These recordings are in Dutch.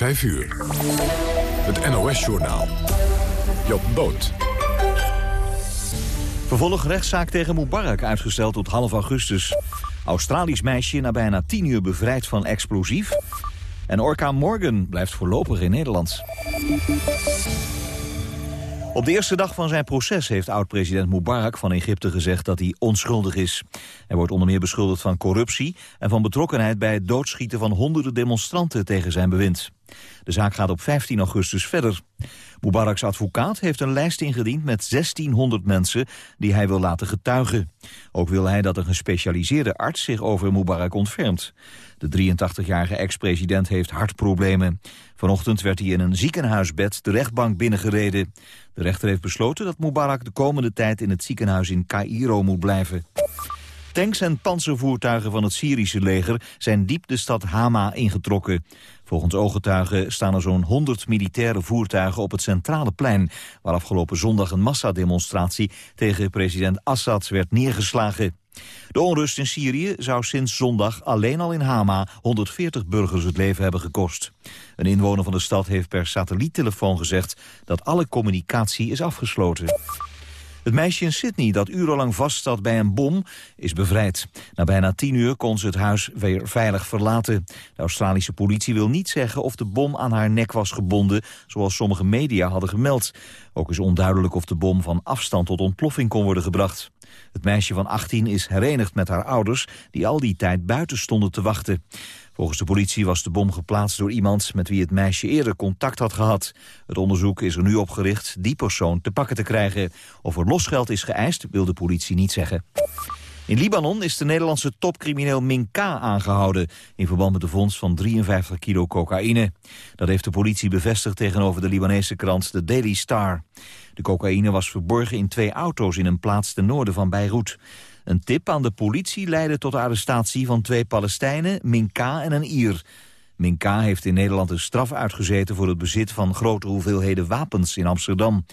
5 uur. Het NOS-journaal. Job Boot. Vervolg rechtszaak tegen Mubarak uitgesteld tot half augustus. Australisch meisje na bijna 10 uur bevrijd van explosief. En Orca Morgan blijft voorlopig in Nederland. Op de eerste dag van zijn proces heeft oud-president Mubarak van Egypte gezegd dat hij onschuldig is. Hij wordt onder meer beschuldigd van corruptie en van betrokkenheid bij het doodschieten van honderden demonstranten tegen zijn bewind. De zaak gaat op 15 augustus verder. Mubaraks advocaat heeft een lijst ingediend met 1600 mensen die hij wil laten getuigen. Ook wil hij dat een gespecialiseerde arts zich over Mubarak ontfermt. De 83-jarige ex-president heeft hartproblemen. Vanochtend werd hij in een ziekenhuisbed de rechtbank binnengereden. De rechter heeft besloten dat Mubarak de komende tijd in het ziekenhuis in Cairo moet blijven. Tanks en panzervoertuigen van het Syrische leger zijn diep de stad Hama ingetrokken. Volgens ooggetuigen staan er zo'n 100 militaire voertuigen op het centrale plein... waar afgelopen zondag een massademonstratie tegen president Assad werd neergeslagen. De onrust in Syrië zou sinds zondag alleen al in Hama 140 burgers het leven hebben gekost. Een inwoner van de stad heeft per satelliettelefoon gezegd dat alle communicatie is afgesloten. Het meisje in Sydney dat urenlang vastzat bij een bom is bevrijd. Na bijna tien uur kon ze het huis weer veilig verlaten. De Australische politie wil niet zeggen of de bom aan haar nek was gebonden... zoals sommige media hadden gemeld. Ook is onduidelijk of de bom van afstand tot ontploffing kon worden gebracht. Het meisje van 18 is herenigd met haar ouders... die al die tijd buiten stonden te wachten. Volgens de politie was de bom geplaatst door iemand met wie het meisje eerder contact had gehad. Het onderzoek is er nu op gericht die persoon te pakken te krijgen. Of er losgeld is geëist, wil de politie niet zeggen. In Libanon is de Nederlandse topcrimineel Minka aangehouden... in verband met de vondst van 53 kilo cocaïne. Dat heeft de politie bevestigd tegenover de Libanese krant The Daily Star. De cocaïne was verborgen in twee auto's in een plaats ten noorden van Beirut. Een tip aan de politie leidde tot de arrestatie van twee Palestijnen, Minka en een Ier. Minka heeft in Nederland een straf uitgezeten voor het bezit van grote hoeveelheden wapens in Amsterdam.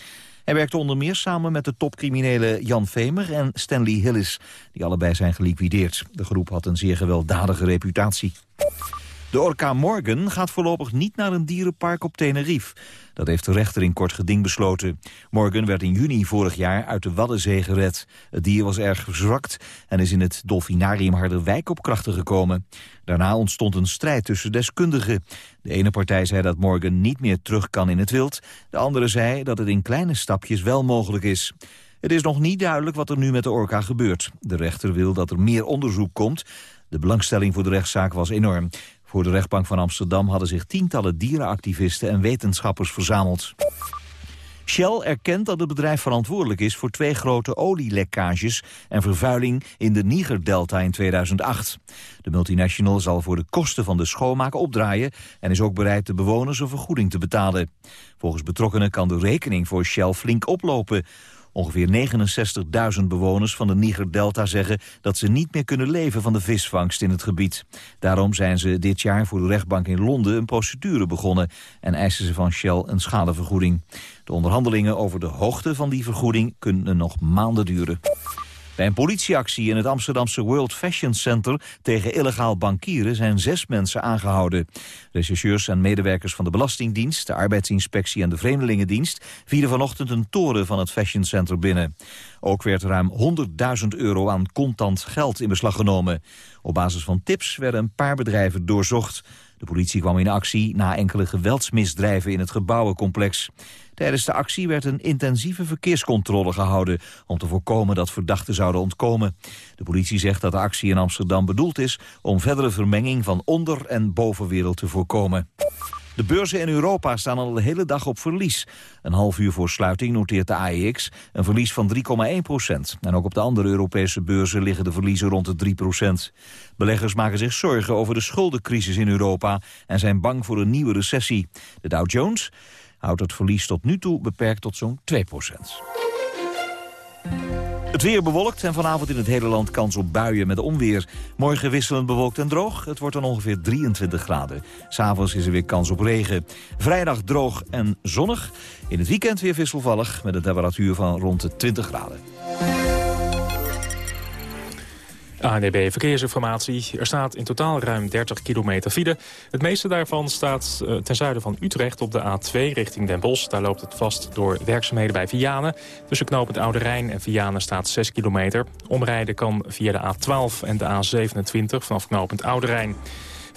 Hij werkte onder meer samen met de topcriminelen Jan Vemer en Stanley Hillis, die allebei zijn geliquideerd. De groep had een zeer gewelddadige reputatie. De orka Morgan gaat voorlopig niet naar een dierenpark op Tenerife. Dat heeft de rechter in kort geding besloten. Morgan werd in juni vorig jaar uit de Waddenzee gered. Het dier was erg verzwakt en is in het Dolfinarium Harderwijk op krachten gekomen. Daarna ontstond een strijd tussen deskundigen. De ene partij zei dat Morgan niet meer terug kan in het wild. De andere zei dat het in kleine stapjes wel mogelijk is. Het is nog niet duidelijk wat er nu met de orka gebeurt. De rechter wil dat er meer onderzoek komt. De belangstelling voor de rechtszaak was enorm. Voor de rechtbank van Amsterdam hadden zich tientallen dierenactivisten en wetenschappers verzameld. Shell erkent dat het bedrijf verantwoordelijk is voor twee grote olielekkages en vervuiling in de Niger-delta in 2008. De multinational zal voor de kosten van de schoonmaak opdraaien en is ook bereid de bewoners een vergoeding te betalen. Volgens betrokkenen kan de rekening voor Shell flink oplopen. Ongeveer 69.000 bewoners van de Niger-delta zeggen dat ze niet meer kunnen leven van de visvangst in het gebied. Daarom zijn ze dit jaar voor de rechtbank in Londen een procedure begonnen en eisen ze van Shell een schadevergoeding. De onderhandelingen over de hoogte van die vergoeding kunnen nog maanden duren. Bij een politieactie in het Amsterdamse World Fashion Center tegen illegaal bankieren zijn zes mensen aangehouden. Rechercheurs en medewerkers van de Belastingdienst, de Arbeidsinspectie en de Vreemdelingendienst vieren vanochtend een toren van het Fashion Center binnen. Ook werd ruim 100.000 euro aan contant geld in beslag genomen. Op basis van tips werden een paar bedrijven doorzocht. De politie kwam in actie na enkele geweldsmisdrijven in het gebouwencomplex. Tijdens de actie werd een intensieve verkeerscontrole gehouden... om te voorkomen dat verdachten zouden ontkomen. De politie zegt dat de actie in Amsterdam bedoeld is... om verdere vermenging van onder- en bovenwereld te voorkomen. De beurzen in Europa staan al de hele dag op verlies. Een half uur voor sluiting noteert de AEX een verlies van 3,1 procent. En ook op de andere Europese beurzen liggen de verliezen rond de 3 procent. Beleggers maken zich zorgen over de schuldencrisis in Europa... en zijn bang voor een nieuwe recessie. De Dow Jones houdt het verlies tot nu toe beperkt tot zo'n 2 procent. Het weer bewolkt en vanavond in het hele land kans op buien met onweer. Morgen wisselend bewolkt en droog. Het wordt dan ongeveer 23 graden. S'avonds is er weer kans op regen. Vrijdag droog en zonnig. In het weekend weer wisselvallig met een temperatuur van rond de 20 graden. ANDB Verkeersinformatie. Er staat in totaal ruim 30 kilometer file. Het meeste daarvan staat uh, ten zuiden van Utrecht op de A2 richting Den Bosch. Daar loopt het vast door werkzaamheden bij Vianen. Tussen knooppunt Oude Rijn en Vianen staat 6 kilometer. Omrijden kan via de A12 en de A27 vanaf knooppunt Oude Rijn.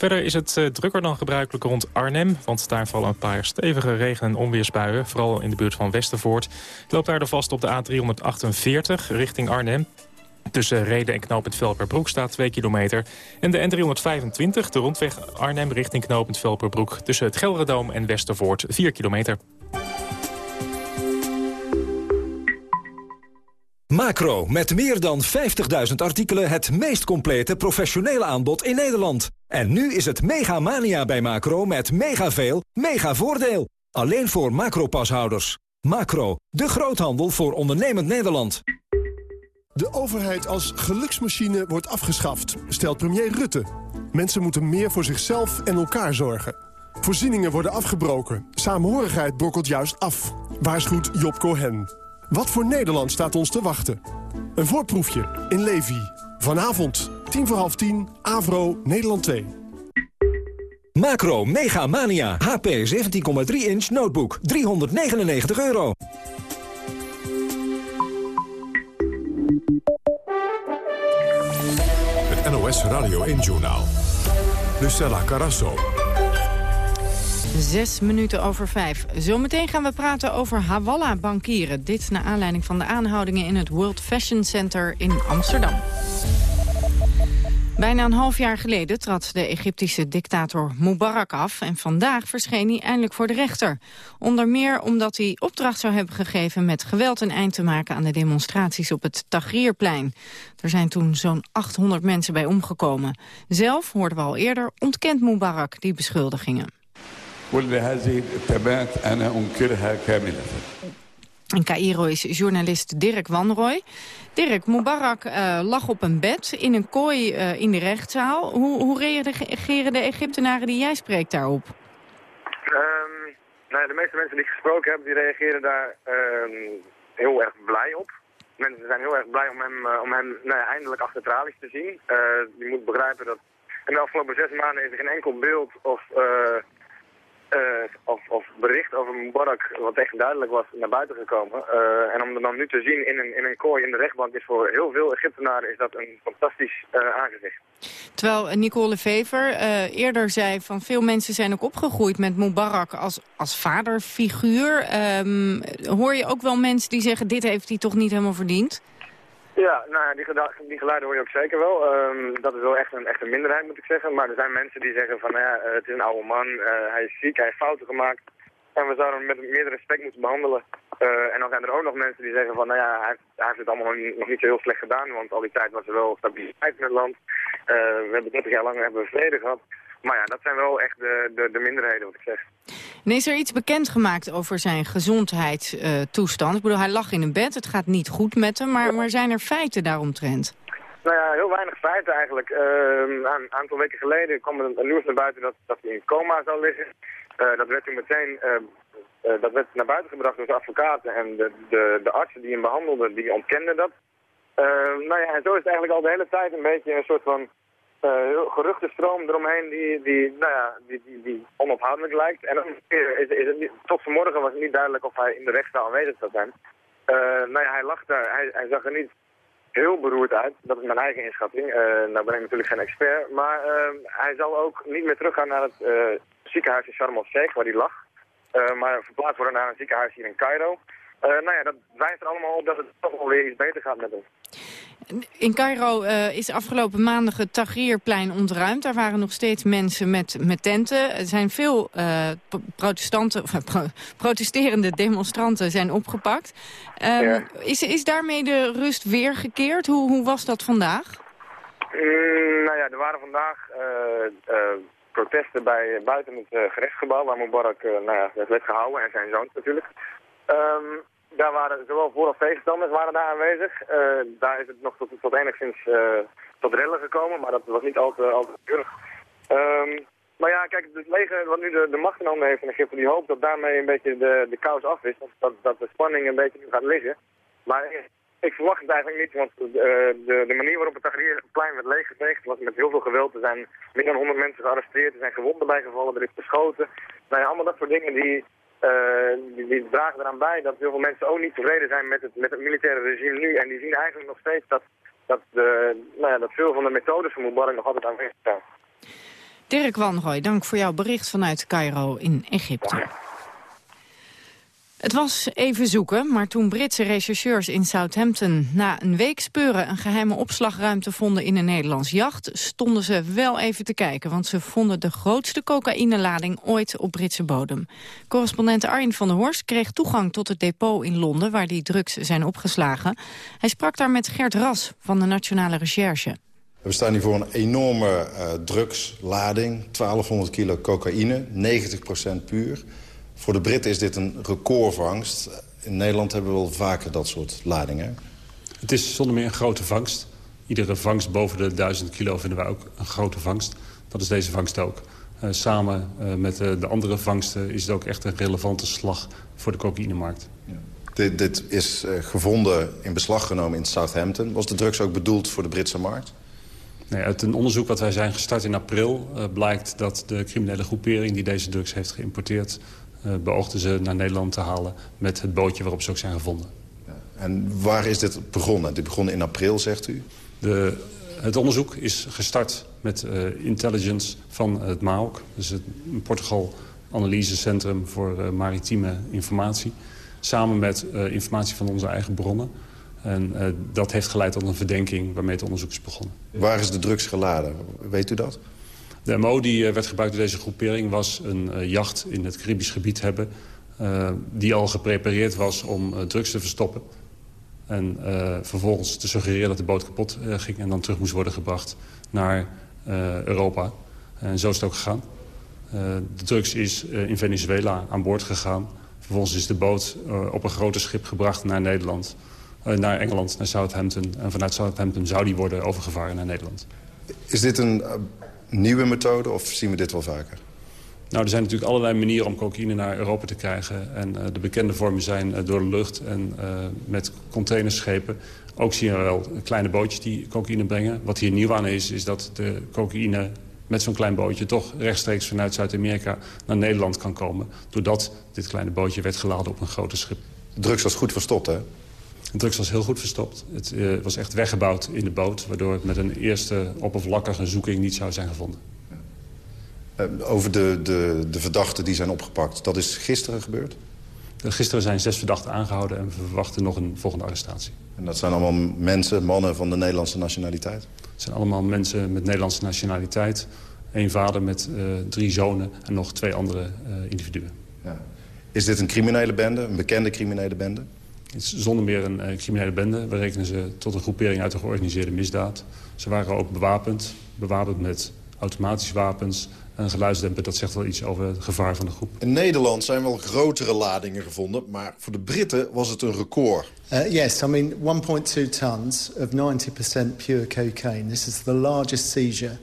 Verder is het uh, drukker dan gebruikelijk rond Arnhem... want daar vallen een paar stevige regen- en onweersbuien... vooral in de buurt van Westervoort. Het loopt daar vast op de A348 richting Arnhem. Tussen Reden en knooppunt Velperbroek staat 2 kilometer. En de N325, de rondweg Arnhem richting knooppunt Velperbroek... tussen het Gelredoom en Westervoort 4 kilometer. Macro, met meer dan 50.000 artikelen het meest complete professionele aanbod in Nederland. En nu is het mega mania bij Macro met mega veel, mega voordeel. Alleen voor Macro-pashouders. Macro, de groothandel voor ondernemend Nederland. De overheid als geluksmachine wordt afgeschaft, stelt premier Rutte. Mensen moeten meer voor zichzelf en elkaar zorgen. Voorzieningen worden afgebroken. Saamhorigheid brokkelt juist af. Waarschuwt Job Cohen. Wat voor Nederland staat ons te wachten? Een voorproefje in Levi. Vanavond, tien voor half tien, Avro, Nederland 2. Macro Mega Mania. HP 17,3 inch notebook. 399 euro. NOS Radio 1 Journaal. Lucella Carasso. Zes minuten over vijf. Zometeen gaan we praten over Hawala-bankieren. Dit naar aanleiding van de aanhoudingen in het World Fashion Center in Amsterdam. Bijna een half jaar geleden trad de Egyptische dictator Mubarak af... en vandaag verscheen hij eindelijk voor de rechter. Onder meer omdat hij opdracht zou hebben gegeven... met geweld een eind te maken aan de demonstraties op het Tahrirplein. Er zijn toen zo'n 800 mensen bij omgekomen. Zelf, hoorden we al eerder, ontkent Mubarak die beschuldigingen. In Cairo is journalist Dirk Wanroy. Dirk, Mubarak uh, lag op een bed in een kooi uh, in de rechtszaal. Hoe, hoe reageren de Egyptenaren die jij spreekt daarop? Um, nou de meeste mensen die ik gesproken heb, die reageren daar um, heel erg blij op. Mensen zijn heel erg blij om hem, uh, om hem nou eindelijk achter tralies te zien. je moet begrijpen dat in de afgelopen zes maanden is er geen enkel beeld of, bericht over Mubarak, wat echt duidelijk was, naar buiten gekomen. Uh, en om dat dan nu te zien in een, in een kooi in de rechtbank is voor heel veel Egyptenaren is dat een fantastisch uh, aangezicht. Terwijl Nicole Vever eerder zei van veel mensen zijn ook opgegroeid met Mubarak als, als vaderfiguur. Um, hoor je ook wel mensen die zeggen dit heeft hij toch niet helemaal verdiend? Ja, nou ja, die, die geluiden hoor je ook zeker wel. Um, dat is wel echt een, echt een minderheid, moet ik zeggen. Maar er zijn mensen die zeggen van, nou ja, het is een oude man, uh, hij is ziek, hij heeft fouten gemaakt. En we zouden hem met meer respect moeten behandelen. Uh, en dan zijn er ook nog mensen die zeggen van, nou ja, hij heeft, hij heeft het allemaal nog niet, nog niet zo heel slecht gedaan. Want al die tijd was er wel stabiliteit in het land. we hebben 30 jaar lang hebben we vrede gehad. Maar ja, dat zijn wel echt de, de, de minderheden, wat ik zeg. En is er iets bekendgemaakt over zijn gezondheidstoestand? Uh, ik bedoel, hij lag in een bed, het gaat niet goed met hem, maar, maar zijn er feiten daaromtrent? Nou ja, heel weinig feiten eigenlijk. Uh, een aantal weken geleden kwam er een nieuws naar buiten dat, dat hij in coma zou liggen. Uh, dat werd toen meteen uh, dat werd naar buiten gebracht door zijn advocaten en de, de, de artsen die hem behandelden, die ontkenden dat. nou ja, en zo is het eigenlijk al de hele tijd een beetje een soort van uh, geruchtenstroom eromheen die, die, nou ja, die, die, die onophoudelijk lijkt. En dan is, is het niet, tot vanmorgen was het niet duidelijk of hij in de rechtszaal aanwezig zou zijn. Nou ja, hij lag daar, hij, hij zag er niet heel beroerd uit. Dat is mijn eigen inschatting. Uh, nou ben ik natuurlijk geen expert. Maar hij zal ook niet meer teruggaan naar het ziekenhuis in Sharm el-Sheikh, waar hij lag. maar verplaatst worden naar een ziekenhuis hier in Cairo. nou ja, dat wijst er allemaal op dat het toch wel weer iets beter gaat met hem. In Cairo uh, is afgelopen maandag het Tahrirplein ontruimd. Daar waren nog steeds mensen met, met tenten. Er zijn veel uh, protestanten, of, pro protesterende demonstranten zijn opgepakt. Um, ja. is, is daarmee de rust weer gekeerd? Hoe, hoe was dat vandaag? Mm, nou ja, er waren vandaag uh, protesten bij, buiten het gerechtsgebouw... waar Mubarak nou ja, werd gehouden en zijn zoon natuurlijk. Um, daar waren zowel voor- als tegenstanders waren daar aanwezig. Uh, daar is het nog tot, enigszins tot rellen gekomen, maar dat was niet al te, al. Um, maar ja, kijk, het leger wat nu de, de macht handen heeft in Egypte, die hoopt dat daarmee een beetje de, de kous af is. Dat, dat de spanning een beetje gaat liggen. Maar Ik verwacht het eigenlijk niet, want uh, de, de, manier waarop het Tahrirplein werd leeggeveegd was met heel veel geweld. Er zijn meer dan 100 mensen gearresteerd, er zijn gewonden bijgevallen, er is beschoten. Nou ja, allemaal dat soort dingen die, uh, die, die, dragen eraan bij dat heel veel mensen ook niet tevreden zijn met het, met het militaire regime nu. En die zien eigenlijk nog steeds dat, dat, de, nou ja, dat veel van de methodes van Mubarak nog altijd aanwezig zijn. Dirk Wanrooy, dank voor jouw bericht vanuit Cairo in Egypte. Het was even zoeken, maar toen Britse rechercheurs in Southampton na een week speuren een geheime opslagruimte vonden in een Nederlands jacht, stonden ze wel even te kijken, want ze vonden de grootste cocaïnelading ooit op Britse bodem. Correspondent Arjen van der Horst kreeg toegang tot het depot in Londen waar die drugs zijn opgeslagen. Hij sprak daar met Gert Ras van de Nationale Recherche. We staan hier voor een enorme uh, drugslading, 1200 kilo cocaïne, 90% puur. Voor de Britten is dit een recordvangst. In Nederland hebben we wel vaker dat soort ladingen. Het is zonder meer een grote vangst. Iedere vangst boven de 1000 kilo vinden wij ook een grote vangst. Dat is deze vangst ook. Uh, samen uh, met uh, de andere vangsten is het ook echt een relevante slag voor de cocaïnemarkt. Ja. Dit, dit, is gevonden in beslag genomen in Southampton. Was de drugs ook bedoeld voor de Britse markt? Nee, uit een onderzoek wat wij zijn gestart in april... blijkt dat de criminele groepering die deze drugs heeft geïmporteerd... Uh, beoogden ze naar Nederland te halen met het bootje waarop ze ook zijn gevonden. En waar is dit begonnen? Dit begon in april, zegt u? De, het onderzoek is gestart met uh, intelligence van het MAOC. Dus het Portugal Analysecentrum voor uh, maritieme informatie. Samen met informatie van onze eigen bronnen. En dat heeft geleid tot een verdenking waarmee het onderzoek is begonnen. Waar is de drugs geladen? Weet u dat? De MO die eh, werd gebruikt door deze groepering was een uh, jacht in het Caribisch gebied hebben... Uh, die al geprepareerd was om drugs te verstoppen. En vervolgens te suggereren dat de boot kapot ging... en dan terug moest worden gebracht naar Europa. En zo is het ook gegaan. de drugs is in Venezuela aan boord gegaan. Vervolgens is de boot op een grote schip gebracht naar Nederland. naar Engeland, naar Southampton. En vanuit Southampton zou die worden overgevaren naar Nederland. Is dit een nieuwe methode of zien we dit wel vaker? Nou, er zijn natuurlijk allerlei manieren om cocaïne naar Europa te krijgen. En uh, de bekende vormen zijn uh, door de lucht en uh, met containerschepen. Ook zien we wel kleine bootjes die cocaïne brengen. Wat hier nieuw aan is, is dat de cocaïne met zo'n klein bootje... toch rechtstreeks vanuit Zuid-Amerika naar Nederland kan komen. Doordat dit kleine bootje werd geladen op een grote schip. Drugs was goed verstopt, hè? De drugs was heel goed verstopt. Het uh, was echt weggebouwd in de boot... waardoor het met een eerste oppervlakkige zoeking niet zou zijn gevonden. Uh, over de, de, de verdachten die zijn opgepakt, dat is gisteren gebeurd? Gisteren zijn zes verdachten aangehouden en we verwachten nog een volgende arrestatie. En dat zijn allemaal mensen, mannen van de Nederlandse nationaliteit? Het zijn allemaal mensen met Nederlandse nationaliteit. Eén vader met uh, drie zonen en nog twee andere individuen. Ja. Is dit een criminele bende, een bekende criminele bende? Het is zonder meer een uh, criminele bende. We rekenen ze tot een groepering uit de georganiseerde misdaad. Ze waren ook bewapend, bewapend met automatische wapens en geluidsdemper. Dat zegt wel iets over het gevaar van de groep. In Nederland zijn wel grotere ladingen gevonden, maar voor de Britten was het een record. Uh, yes, I mean 1.2 tons of 90% pure cocaine. This is the largest seizure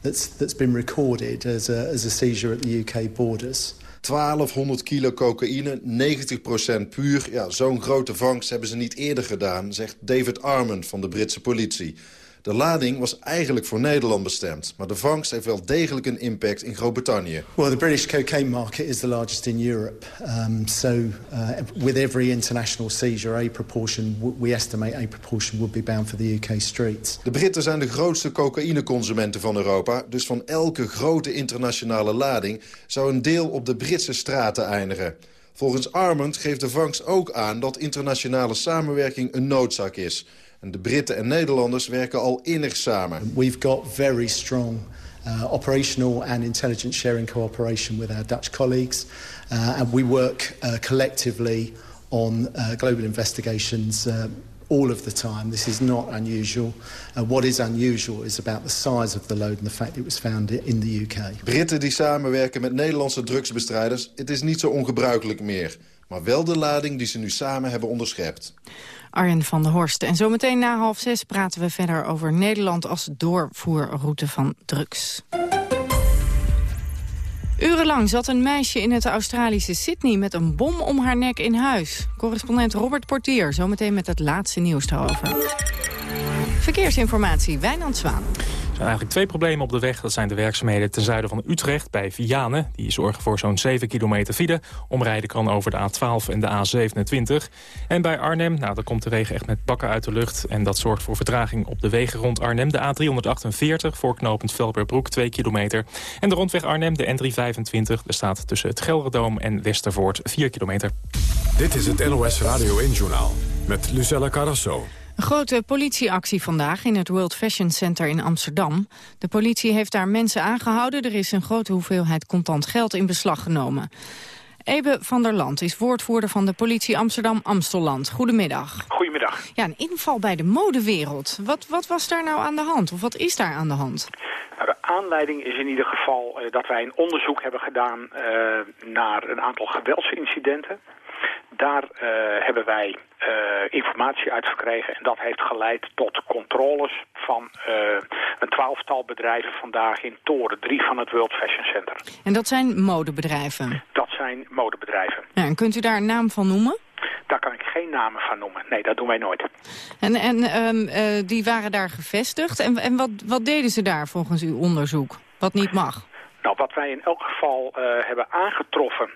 that's, that's been recorded as a, as a seizure at the UK borders. 1200 kilo cocaïne, 90% puur. Ja, Zo'n grote vangst hebben ze niet eerder gedaan, zegt David Armand van de Britse politie. De lading was eigenlijk voor Nederland bestemd. Maar de vangst heeft wel degelijk een impact in Groot-Brittannië. Well, the British cocaine market is the largest in Europe. Um, so uh, with every international seizure, a proportion, we estimate a proportion would be bound for the UK streets. De Britten zijn de grootste cocaïneconsumenten van Europa. Dus van elke grote internationale lading zou een deel op de Britse straten eindigen. Volgens Armand geeft de vangst ook aan dat internationale samenwerking een noodzaak is... En de Britten en Nederlanders werken al innig samen. We've got very strong uh, operational and intelligence sharing cooperation with our Dutch colleagues. Uh, and we work uh, collectively on global investigations all of the time. This is not unusual. Uh, what is unusual is about the size of the load and the fact it was found in the UK. Britten die samenwerken met Nederlandse drugsbestrijders, het is niet zo ongebruikelijk meer. Maar wel de lading die ze nu samen hebben onderschept. Arjen van der Horst. En zometeen na half zes praten we verder over Nederland als doorvoerroute van drugs. Urenlang zat een meisje in het Australische Sydney met een bom om haar nek in huis. Correspondent Robert Portier, zometeen met het laatste nieuws daarover. Verkeersinformatie, Wijnand Zwaan. Er zijn eigenlijk twee problemen op de weg. Dat zijn de werkzaamheden ten zuiden van Utrecht bij Vianen. Die zorgen voor zo'n 7 kilometer file. Omrijden kan over de A12 en de A27. En bij Arnhem, nou, daar komt de regen echt met bakken uit de lucht. En dat zorgt voor vertraging op de wegen rond Arnhem. De A348 voor knooppunt Velperbroek, 2 kilometer. En de rondweg Arnhem, de N325. Er staat tussen het Gelredoom en Westervoort 4 kilometer. Dit is het NOS Radio 1-journaal met Lucella Carrasso. Een grote politieactie vandaag in het World Fashion Center in Amsterdam. De politie heeft daar mensen aangehouden. Er is een grote hoeveelheid contant geld in beslag genomen. Ebe van der Land is woordvoerder van de politie Amsterdam-Amstelland. Goedemiddag. Goedemiddag. Ja, een inval bij de modewereld. Wat, wat was daar nou aan de hand? Of wat is daar aan de hand? Nou, de aanleiding is in ieder geval uh, dat wij een onderzoek hebben gedaan uh, naar een aantal geweldsincidenten. Daar uh, hebben wij uh, informatie uit verkregen en dat heeft geleid tot controles van uh, een twaalftal bedrijven vandaag in toren 3 van het World Fashion Center. En dat zijn modebedrijven? Dat zijn modebedrijven. Ja, en kunt u daar een naam van noemen? Daar kan ik geen namen van noemen. Nee, dat doen wij nooit. En, en um, uh, die waren daar gevestigd. En, en wat, wat deden ze daar volgens uw onderzoek? Wat niet mag? Nou, wat wij in elk geval uh, hebben aangetroffen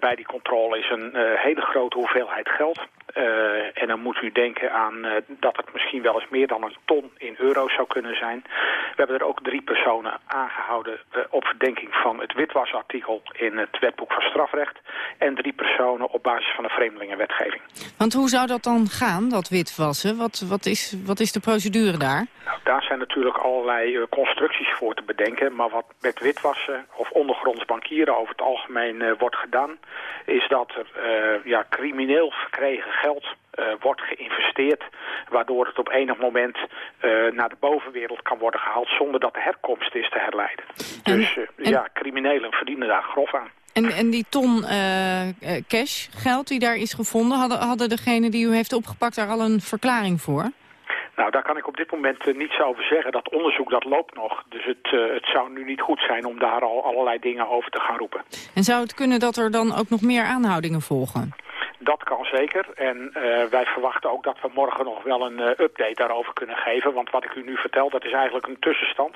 bij die controle is een uh, hele grote hoeveelheid geld. Uh, en dan moet u denken aan dat het misschien wel eens meer dan een ton in euro's zou kunnen zijn. We hebben er ook drie personen aangehouden op verdenking van het witwasartikel in het wetboek van strafrecht. En drie personen op basis van de vreemdelingenwetgeving. Want hoe zou dat dan gaan, dat witwassen? Wat, wat, is, wat is de procedure daar? Nou, daar zijn natuurlijk allerlei constructies voor te bedenken. Maar wat met witwassen of ondergronds bankieren over het algemeen wordt gedaan is dat er ja, crimineel verkregen geld uh, wordt geïnvesteerd... waardoor het op enig moment uh, naar de bovenwereld kan worden gehaald... zonder dat de herkomst is te herleiden. En, dus en... ja, criminelen verdienen daar grof aan. En, en die ton cash, geld die daar is gevonden... Hadden, hadden degene die u heeft opgepakt daar al een verklaring voor? Nou, daar kan ik op dit moment uh, niets over zeggen. Dat onderzoek dat loopt nog. Dus het, uh, het zou nu niet goed zijn om daar al allerlei dingen over te gaan roepen. En zou het kunnen dat er dan ook nog meer aanhoudingen volgen? Dat kan zeker. En uh, wij verwachten ook dat we morgen nog wel een uh, update daarover kunnen geven. Want wat ik u nu vertel, dat is eigenlijk een tussenstand.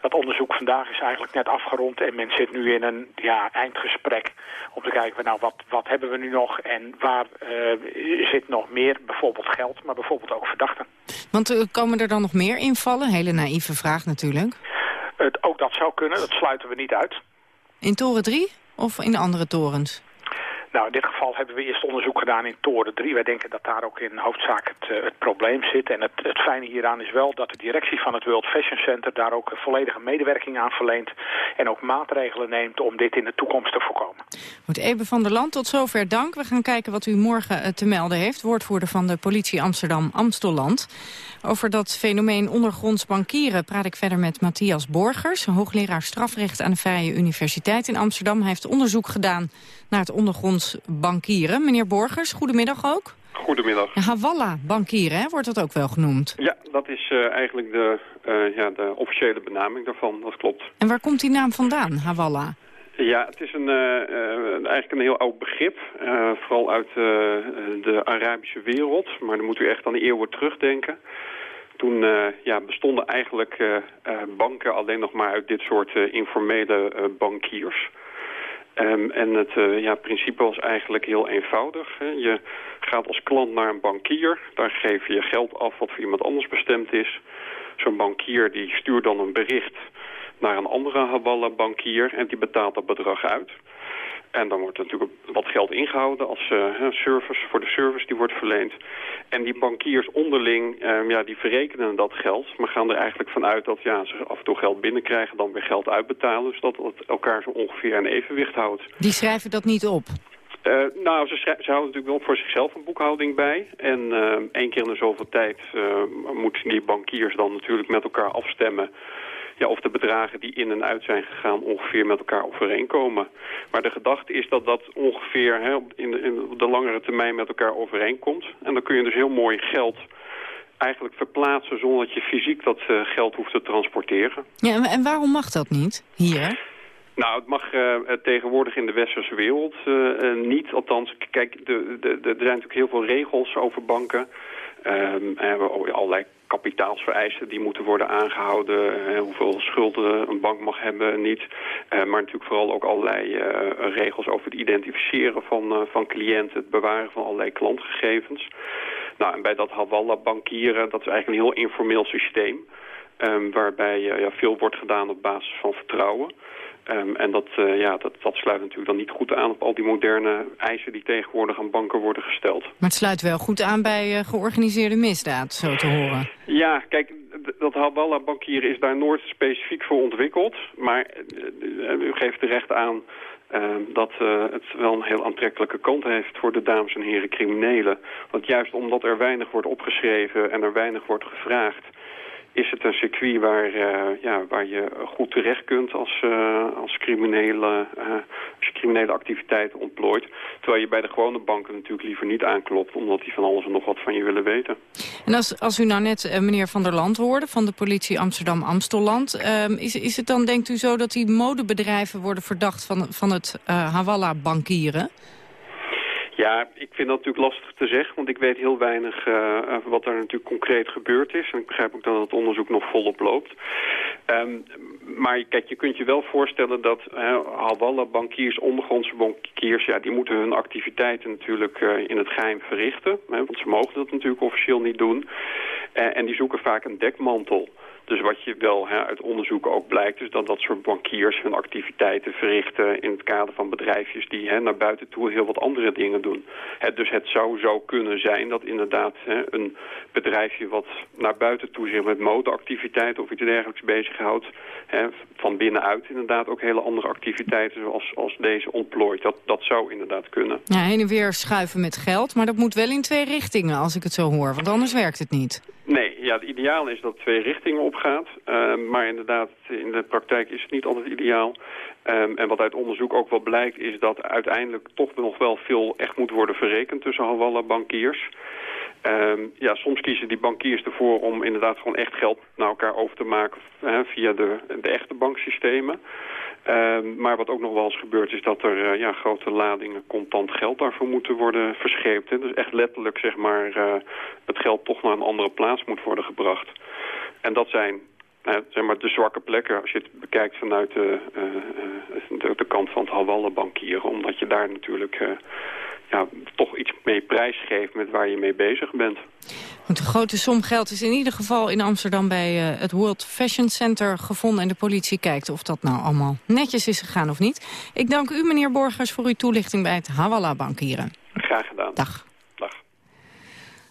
Dat onderzoek vandaag is eigenlijk net afgerond. En men zit nu in een ja, eindgesprek om te kijken, nou, wat, wat hebben we nu nog en waar uh, zit nog meer? Bijvoorbeeld geld, maar bijvoorbeeld ook verdachten. Want komen er dan nog meer invallen? Hele naïeve vraag natuurlijk. Het, ook dat zou kunnen, dat sluiten we niet uit. In toren 3 of in andere torens? Nou, in dit geval hebben we eerst onderzoek gedaan in toren 3. Wij denken dat daar ook in hoofdzaak het, uh, het probleem zit. En het, het fijne hieraan is wel dat de directie van het World Fashion Center daar ook volledige medewerking aan verleent. En ook maatregelen neemt om dit in de toekomst te voorkomen. Goed, Eben van der Land, tot zover dank. We gaan kijken wat u morgen uh, te melden heeft. Woordvoerder van de politie Amsterdam-Amstelland. Over dat fenomeen ondergronds bankieren praat ik verder met Matthias Borgers, hoogleraar strafrecht aan de Vrije Universiteit in Amsterdam. Hij heeft onderzoek gedaan naar het ondergronds bankieren. Meneer Borgers, goedemiddag ook. Goedemiddag. Hawalla bankieren, hè, wordt dat ook wel genoemd? Ja, dat is uh, eigenlijk de, uh, ja, de officiële benaming daarvan, dat klopt. En waar komt die naam vandaan, Hawalla? Ja, het is een, uh, eigenlijk een heel oud begrip. Vooral uit de Arabische wereld. Maar dan moet u echt aan de eeuwen terugdenken. Toen ja, bestonden eigenlijk banken alleen nog maar uit dit soort informele bankiers. Um, en het uh, ja, principe was eigenlijk heel eenvoudig. Je gaat als klant naar een bankier. Daar geef je geld af wat voor iemand anders bestemd is. Zo'n bankier die stuurt dan een bericht naar een andere Hawala-bankier en die betaalt dat bedrag uit. En dan wordt er natuurlijk wat geld ingehouden als uh, service voor de service die wordt verleend. En die bankiers onderling, uh, ja, die verrekenen dat geld, maar gaan er eigenlijk vanuit dat ja, ze af en toe geld binnenkrijgen, dan weer geld uitbetalen. Dus dat het elkaar zo ongeveer in evenwicht houdt. Die schrijven dat niet op? Uh, nou, ze, ze, houden natuurlijk wel voor zichzelf een boekhouding bij. En uh, één keer in de zoveel tijd uh, moeten die bankiers dan natuurlijk met elkaar afstemmen ja, of de bedragen die in en uit zijn gegaan ongeveer met elkaar overeenkomen. Maar de gedachte is dat dat ongeveer hè, in, de, in de langere termijn met elkaar overeenkomt. En dan kun je dus heel mooi geld eigenlijk verplaatsen zonder dat je fysiek dat uh, geld hoeft te transporteren. Ja, en waarom mag dat niet hier? Nou, het mag uh, tegenwoordig in de westerse wereld uh, niet. Althans, kijk, de, de, de, er zijn natuurlijk heel veel regels over banken. Um, we hebben allerlei kapitaalsvereisten die moeten worden aangehouden. Uh, hoeveel schulden een bank mag hebben en niet. Uh, maar natuurlijk vooral ook allerlei uh, regels over het identificeren van, van cliënten. Het bewaren van allerlei klantgegevens. Nou, en bij dat Hawala bankieren, dat is eigenlijk een heel informeel systeem. Um, waarbij ja, veel wordt gedaan op basis van vertrouwen. Um, en dat, uh, ja, dat, dat sluit natuurlijk dan niet goed aan op al die moderne eisen die tegenwoordig aan banken worden gesteld. Maar het sluit wel goed aan bij uh, georganiseerde misdaad, zo te horen. Ja, kijk, dat Hawala bankieren is daar nooit specifiek voor ontwikkeld. Maar uh, u geeft terecht aan ehm, dat het wel een heel aantrekkelijke kant heeft voor de dames en heren criminelen. Want juist omdat er weinig wordt opgeschreven en er weinig wordt gevraagd is het een circuit waar, uh, ja, waar je goed terecht kunt als, uh, als, criminele, uh, als je criminele activiteiten ontplooit. Terwijl je bij de gewone banken natuurlijk liever niet aanklopt... omdat die van alles en nog wat van je willen weten. En als, als u nou net meneer Van der Land hoorde van de politie Amsterdam-Amstelland... Ehm, is, is het dan, denkt u zo, dat die modebedrijven worden verdacht van, van het Hawala-bankieren? Ja, ik vind dat natuurlijk lastig te zeggen, want ik weet heel weinig uh, wat er natuurlijk concreet gebeurd is. En ik begrijp ook dat het onderzoek nog volop loopt. Um, maar kijk, je kunt je wel voorstellen dat uh, bankiers, ondergrondse bankiers, ja, die moeten hun activiteiten natuurlijk uh, in het geheim verrichten. Want ze mogen dat natuurlijk officieel niet doen. en die zoeken vaak een dekmantel. Dus wat je wel hè, uit onderzoek ook blijkt... is dat dat soort bankiers hun activiteiten verrichten... in het kader van bedrijfjes die hè, naar buiten toe heel wat andere dingen doen. Dus het zou zo kunnen zijn dat inderdaad hè, een bedrijfje... wat naar buiten toe zich met modeactiviteiten of iets dergelijks bezighoudt... Hè, van binnenuit inderdaad ook hele andere activiteiten zoals als deze ontplooit. Dat, dat zou inderdaad kunnen. Ja, heen en weer schuiven met geld, maar dat moet wel in twee richtingen als ik het zo hoor. Want anders werkt het niet. Nee, ja, het ideaal is dat twee richtingen opgaat. Uh, maar inderdaad, in de praktijk is het niet altijd ideaal. Um, en wat uit onderzoek ook wel blijkt, is dat uiteindelijk toch nog wel veel echt moet worden verrekend tussen Hawala bankiers. Um, ja, soms kiezen die bankiers ervoor om inderdaad gewoon echt geld naar elkaar over te maken via de, de echte banksystemen. Uh, maar wat ook nog wel eens gebeurt is dat er uh, ja, grote ladingen contant geld daarvoor moeten worden verscheept. Dus echt letterlijk zeg maar, uh, het geld toch naar een andere plaats moet worden gebracht. En dat zijn zeg maar de zwakke plekken als je het bekijkt vanuit de, de, de, kant van het Hawalle bankieren. Omdat je daar natuurlijk ja, toch iets mee prijsgeeft met waar je mee bezig bent. Want een grote som geld is in ieder geval in Amsterdam bij uh, het World Fashion Center gevonden. En de politie kijkt of dat nou allemaal netjes is gegaan of niet. Ik dank u, meneer Borgers, voor uw toelichting bij het Hawala Bankieren. Graag gedaan. Dag.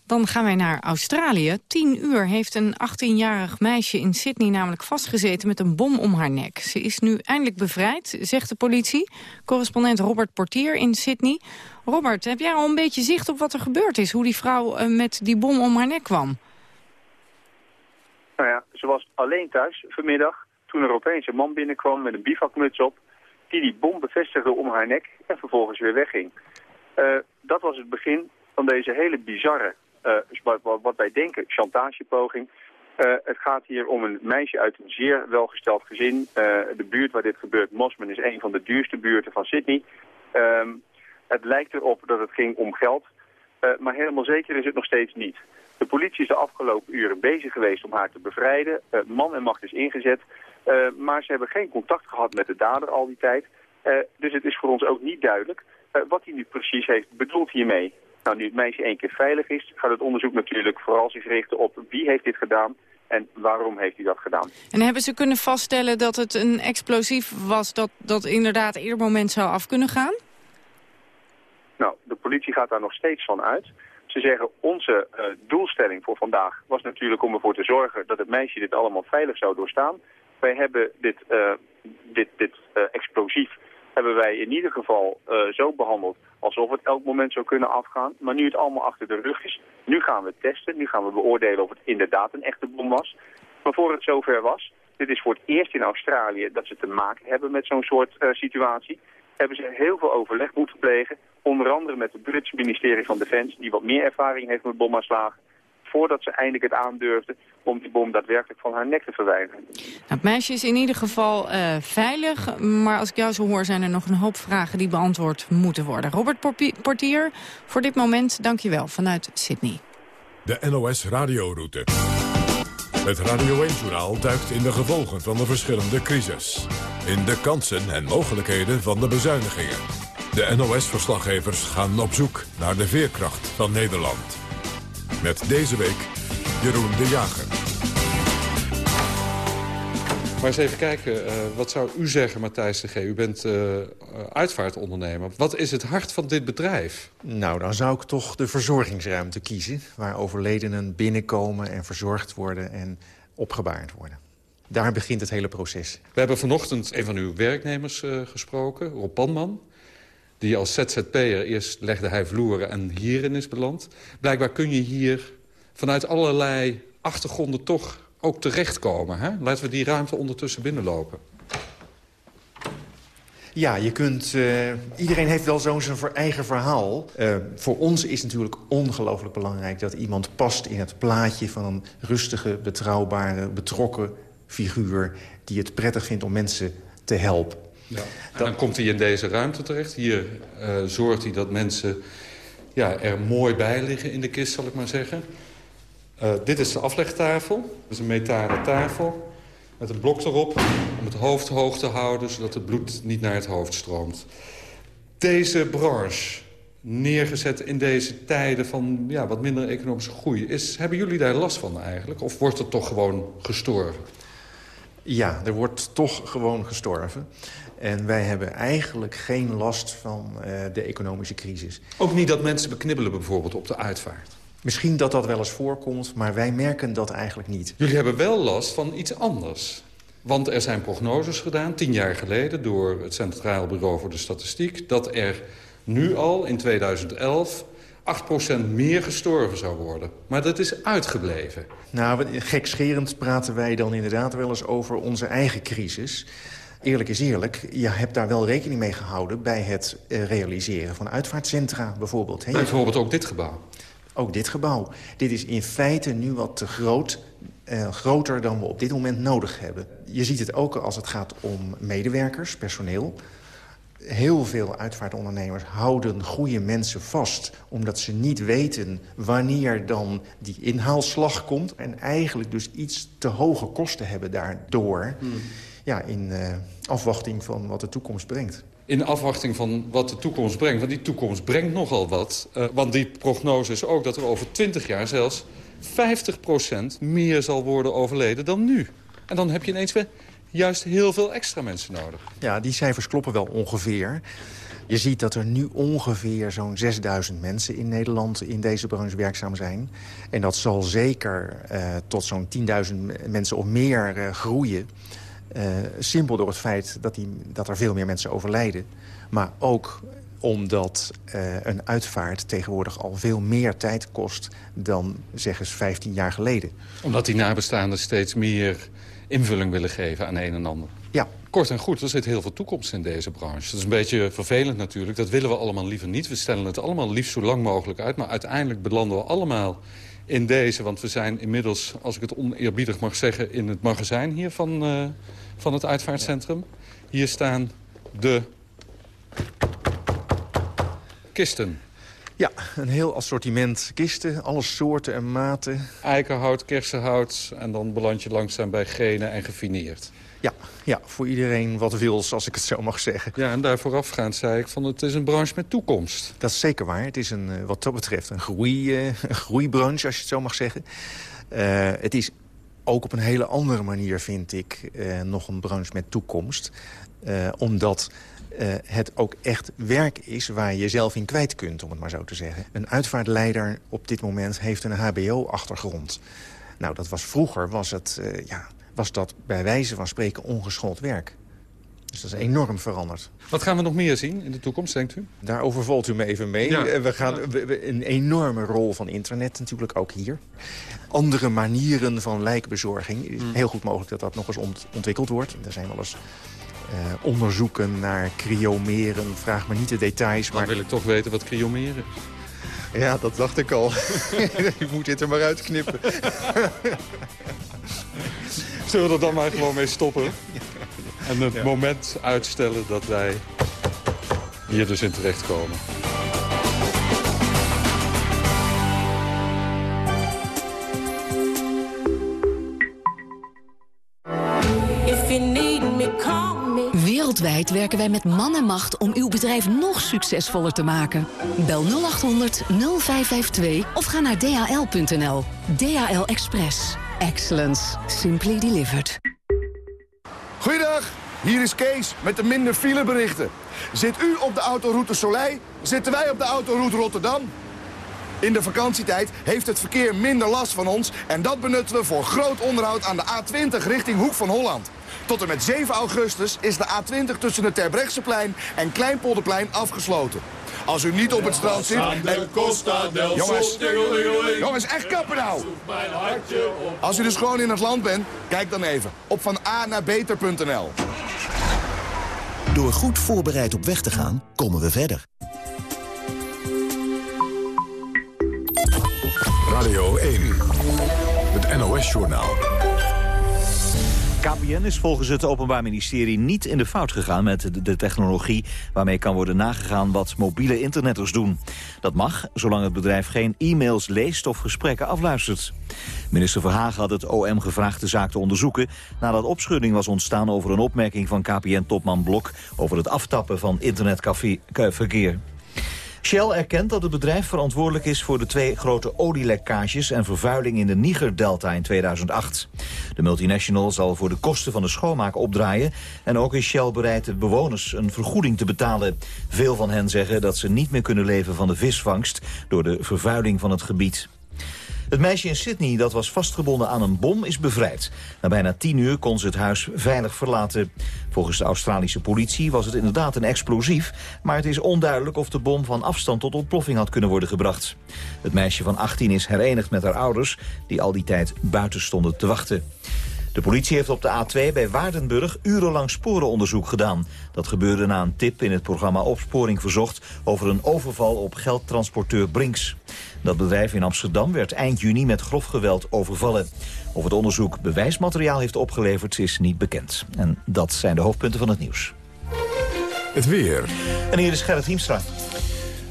Dan gaan wij naar Australië. Tien uur heeft een 18-jarig meisje in Sydney namelijk vastgezeten met een bom om haar nek. Ze is nu eindelijk bevrijd, zegt de politie. Correspondent Robert Portier in Sydney. Robert, heb jij al een beetje zicht op wat er gebeurd is? Hoe die vrouw eh, met die bom om haar nek kwam? Nou ja, ze was alleen thuis vanmiddag toen er opeens een man binnenkwam met een bivakmuts op... die die bom bevestigde om haar nek en vervolgens weer wegging. Uh, dat was het begin van deze hele bizarre uh, wat, wat, wij denken, chantagepoging. Uh, het gaat hier om een meisje uit een zeer welgesteld gezin. Uh, de buurt waar dit gebeurt, Mosman, is een van de duurste buurten van Sydney. Uh, het lijkt erop dat het ging om geld, maar helemaal zeker is het nog steeds niet. De politie is de afgelopen uren bezig geweest om haar te bevrijden. man en macht is ingezet, maar ze hebben geen contact gehad met de dader al die tijd. dus het is voor ons ook niet duidelijk wat hij nu precies heeft bedoeld hiermee. Nou, nu het meisje één keer veilig is, gaat het onderzoek natuurlijk vooral zich richten op wie heeft dit gedaan en waarom heeft hij dat gedaan. En hebben ze kunnen vaststellen dat het een explosief was dat, dat inderdaad ieder moment zou af kunnen gaan? Nou, de politie gaat daar nog steeds van uit. Ze zeggen, onze uh, doelstelling voor vandaag was natuurlijk om ervoor te zorgen dat het meisje dit allemaal veilig zou doorstaan. Wij hebben dit, uh, dit, dit uh, explosief hebben wij in ieder geval zo behandeld alsof het elk moment zou kunnen afgaan. Maar nu het allemaal achter de rug is, nu gaan we testen. Nu gaan we beoordelen of het inderdaad een echte bom was. Maar voor het zover was, dit is voor het eerst in Australië dat ze te maken hebben met zo'n soort uh, situatie. Hebben ze heel veel overleg moeten plegen. Onder andere met het Britse ministerie van Defensie, die wat meer ervaring heeft met bomaanslagen. Voordat ze eindelijk het aandurfde om die bom daadwerkelijk van haar nek te verwijderen. Nou, het meisje is in ieder geval uh, veilig, maar als ik jou zo hoor zijn er nog een hoop vragen die beantwoord moeten worden. Robert Portier, voor dit moment dank je wel vanuit Sydney. De NOS Radioroute. Het Radio 1-journaal duikt in de gevolgen van de verschillende crisis. In de kansen en mogelijkheden van de bezuinigingen. De NOS-verslaggevers gaan op zoek naar de veerkracht van Nederland. Met deze week Jeroen de Jager. Maar eens even kijken, uh, wat zou u zeggen, Matthijs de G? U bent uh, uitvaartondernemer. Wat is het hart van dit bedrijf? Nou, dan zou ik toch de verzorgingsruimte kiezen... waar overledenen binnenkomen en verzorgd worden en opgebaard worden. Daar begint het hele proces. We hebben vanochtend een van uw werknemers uh, gesproken, Rob Panman die als ZZP'er, eerst legde hij vloeren en hierin is beland. Blijkbaar kun je hier vanuit allerlei achtergronden toch ook terechtkomen. Hè? Laten we die ruimte ondertussen binnenlopen. Ja, je kunt... Uh, iedereen heeft wel zo'n zijn eigen verhaal. Uh, voor ons is natuurlijk ongelooflijk belangrijk... dat iemand past in het plaatje van een rustige, betrouwbare, betrokken figuur... die het prettig vindt om mensen te helpen. Ja. En dan komt hij in deze ruimte terecht. Hier uh, zorgt hij dat mensen ja, er mooi bij liggen in de kist, zal ik maar zeggen. Uh, dit is de aflegtafel. Dat is een metalen tafel met een blok erop... om het hoofd hoog te houden, zodat het bloed niet naar het hoofd stroomt. Deze branche, neergezet in deze tijden van ja, wat minder economische groei... Is, hebben jullie daar last van eigenlijk? Of wordt er toch gewoon gestorven? Ja, er wordt toch gewoon gestorven. En wij hebben eigenlijk geen last van uh, de economische crisis. Ook niet dat mensen beknibbelen bijvoorbeeld op de uitvaart? Misschien dat dat wel eens voorkomt, maar wij merken dat eigenlijk niet. Jullie hebben wel last van iets anders. Want er zijn prognoses gedaan, tien jaar geleden... door het Centraal Bureau voor de Statistiek... dat er nu al in 2011 8% meer gestorven zou worden. Maar dat is uitgebleven. Nou, gekscherend praten wij dan inderdaad wel eens over onze eigen crisis. Eerlijk is eerlijk, je hebt daar wel rekening mee gehouden... bij het eh, realiseren van uitvaartcentra bijvoorbeeld. Bijvoorbeeld ook dit gebouw? Ook dit gebouw. Dit is in feite nu wat te groot, uh, groter dan we op dit moment nodig hebben. Je ziet het ook als het gaat om medewerkers, personeel heel veel uitvaartondernemers houden goede mensen vast... omdat ze niet weten wanneer dan die inhaalslag komt... en eigenlijk dus iets te hoge kosten hebben daardoor... Hmm. Ja, in uh, afwachting van wat de toekomst brengt. In afwachting van wat de toekomst brengt. Want die toekomst brengt nogal wat. Uh, want die prognose is ook dat er over 20 jaar zelfs 50% meer zal worden overleden dan nu. En dan heb je ineens weer juist heel veel extra mensen nodig. Ja, die cijfers kloppen wel ongeveer. Je ziet dat er nu ongeveer zo'n 6000 mensen in Nederland in deze branche werkzaam zijn. En dat zal zeker uh, tot zo'n 10.000 mensen of meer uh, groeien. Uh, simpel door het feit dat, die, dat er veel meer mensen overlijden. Maar ook omdat een uitvaart tegenwoordig al veel meer tijd kost... dan, zeggen ze, 15 jaar geleden. Omdat die nabestaanden steeds meer invulling willen geven aan een en ander. Ja. Kort en goed, er zit heel veel toekomst in deze branche. Dat is een beetje vervelend natuurlijk. Dat willen we allemaal liever niet. We stellen het allemaal liefst zo lang mogelijk uit. Maar uiteindelijk belanden we allemaal in deze. Want we zijn inmiddels, als ik het oneerbiedig mag zeggen... in het magazijn hier van, uh, van het uitvaartcentrum. Hier staan de kisten. Ja, een heel assortiment kisten, alle soorten en maten. Eikenhout, kersenhout en dan beland je langzaam bij genen en gefineerd. Ja, ja, voor iedereen wat wils, als ik het zo mag zeggen. Ja, en daar voorafgaand zei ik van het is een branche met toekomst. Dat is zeker waar. Het is een, eh, wat dat betreft een, groei, uh, een groeibranche, als je het zo mag zeggen. Uh, het is ook op een hele andere manier, vind ik, uh, nog een branche met toekomst. Omdat uh, het ook echt werk is waar je jezelf in kwijt kunt, om het maar zo te zeggen. Een uitvaartleider op dit moment heeft een hbo-achtergrond. Nou, dat was vroeger, was, het, uh, ja, was dat bij wijze van spreken ongeschoold werk. Dus dat is enorm veranderd. Wat gaan we nog meer zien in de toekomst, denkt u? Daar overvalt u me even mee. Ja. We gaan we, we, een enorme rol van internet natuurlijk ook hier. Andere manieren van lijkbezorging. Hmm. Heel goed mogelijk dat dat nog eens ont ontwikkeld wordt. Er zijn wel eens uh, onderzoeken naar cryomeren. Vraag me niet de details. Dan maar wil ik toch weten wat cryomeren is. Ja, dat dacht ik al. Je moet dit er maar uitknippen. Zullen we er dan maar gewoon mee stoppen? En het moment uitstellen dat wij hier dus in terechtkomen. Wereldwijd werken wij met man en macht om uw bedrijf nog succesvoller te maken. Bel 0800 0552 of ga naar dhl.nl. DHL Express. Excellence. Simply delivered. Goeiedag, hier is Kees met de minder fileberichten. Zit u op de autoroute Soleil, zitten wij op de autoroute Rotterdam. In de vakantietijd heeft het verkeer minder last van ons... en dat benutten we voor groot onderhoud aan de A20 richting Hoek van Holland. Tot en met 7 augustus is de A20 tussen het Terbrechtseplein en Kleinpolderplein afgesloten. Als u niet op het strand zit... En... Jongens, jongens, echt kappen nou! Als u dus gewoon in het land bent, kijk dan even op van A naar beter.nl. Door goed voorbereid op weg te gaan, komen we verder. Radio 1, het NOS-journaal. KPN is volgens het Openbaar Ministerie niet in de fout gegaan met de technologie waarmee kan worden nagegaan wat mobiele internetters doen. Dat mag, zolang het bedrijf geen e-mails leest of gesprekken afluistert. Minister Verhagen had het OM gevraagd de zaak te onderzoeken nadat opschudding was ontstaan over een opmerking van KPN-topman Blok over het aftappen van internetverkeer. Shell erkent dat het bedrijf verantwoordelijk is voor de twee grote olielekkages en vervuiling in de Niger-delta in 2008. De multinational zal voor de kosten van de schoonmaak opdraaien en ook is Shell bereid de bewoners een vergoeding te betalen. Veel van hen zeggen dat ze niet meer kunnen leven van de visvangst door de vervuiling van het gebied. Het meisje in Sydney dat was vastgebonden aan een bom is bevrijd. Na bijna tien uur kon ze het huis veilig verlaten. Volgens de Australische politie was het inderdaad een explosief... maar het is onduidelijk of de bom van afstand tot ontploffing had kunnen worden gebracht. Het meisje van 18 is herenigd met haar ouders... die al die tijd buiten stonden te wachten. De politie heeft op de A2 bij Waardenburg urenlang sporenonderzoek gedaan. Dat gebeurde na een tip in het programma Opsporing Verzocht... over een overval op geldtransporteur Brinks. Dat bedrijf in Amsterdam werd eind juni met grof geweld overvallen. Of het onderzoek bewijsmateriaal heeft opgeleverd is niet bekend. En dat zijn de hoofdpunten van het nieuws. Het weer. En hier is Gerrit Hiemstra.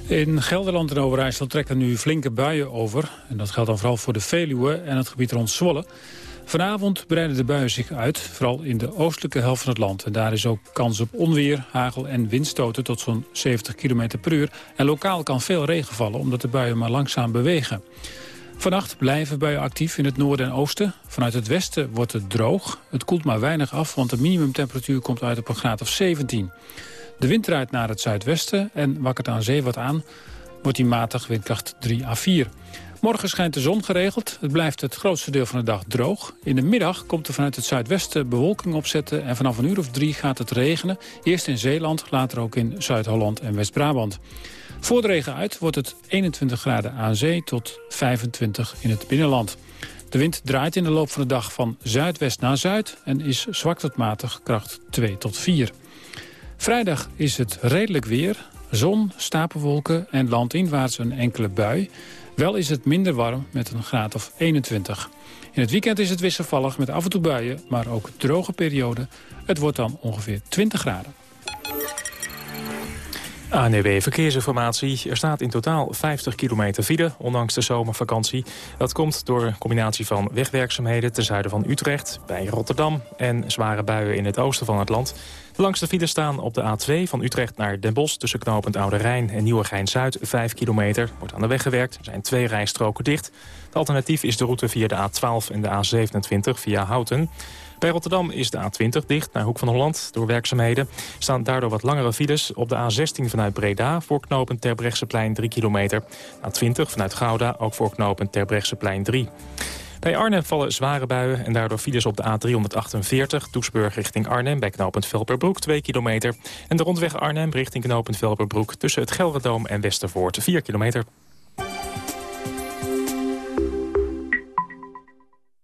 In Gelderland en Overijssel trekken nu flinke buien over. En dat geldt dan vooral voor de Veluwe en het gebied rond Zwolle. Vanavond breiden de buien zich uit, vooral in de oostelijke helft van het land. En daar is ook kans op onweer, hagel en windstoten tot zo'n 70 km per uur. En lokaal kan veel regen vallen, omdat de buien maar langzaam bewegen. Vannacht blijven buien actief in het noorden en oosten. Vanuit het westen wordt het droog. Het koelt maar weinig af, want de minimumtemperatuur komt uit op een graad of 17. De wind draait naar het zuidwesten en wakkert aan zee wat aan. Wordt die matig windkracht 3 à 4. Morgen schijnt de zon geregeld. Het blijft het grootste deel van de dag droog. In de middag komt er vanuit het zuidwesten bewolking opzetten... en vanaf een uur of drie gaat het regenen. Eerst in Zeeland, later ook in Zuid-Holland en West-Brabant. Voor de regen uit wordt het 21 graden aan zee tot 25 in het binnenland. De wind draait in de loop van de dag van zuidwest naar zuid... en is zwak tot matig kracht 2 tot 4. Vrijdag is het redelijk weer. Zon, stapelwolken en landinwaarts een enkele bui. Wel is het minder warm met een graad of 21. In het weekend is het wisselvallig met af en toe buien, maar ook droge perioden. Het wordt dan ongeveer 20 graden. ANEW Verkeersinformatie. Er staat in totaal 50 kilometer file, ondanks de zomervakantie. Dat komt door een combinatie van wegwerkzaamheden ten zuiden van Utrecht, bij Rotterdam... en zware buien in het oosten van het land. De langste files staan op de A2 van Utrecht naar Den Bosch... tussen knooppunt Oude Rijn en Nieuwegein-Zuid, 5 kilometer. Wordt aan de weg gewerkt, er zijn twee rijstroken dicht. Het alternatief is de route via de A12 en de A27 via Houten... Bij Rotterdam is de A20 dicht naar Hoek van Holland door werkzaamheden. Er staan daardoor wat langere files op de A16 vanuit Breda... voor knooppunt Terbrechtseplein 3 kilometer. A20 vanuit Gouda ook voor knooppunt Terbrechtseplein 3. Bij Arnhem vallen zware buien en daardoor files op de A348... Doesburg richting Arnhem bij knooppunt Velperbroek 2 kilometer. En de rondweg Arnhem richting knooppunt Velperbroek... tussen het Gelredoom en Westervoort 4 kilometer.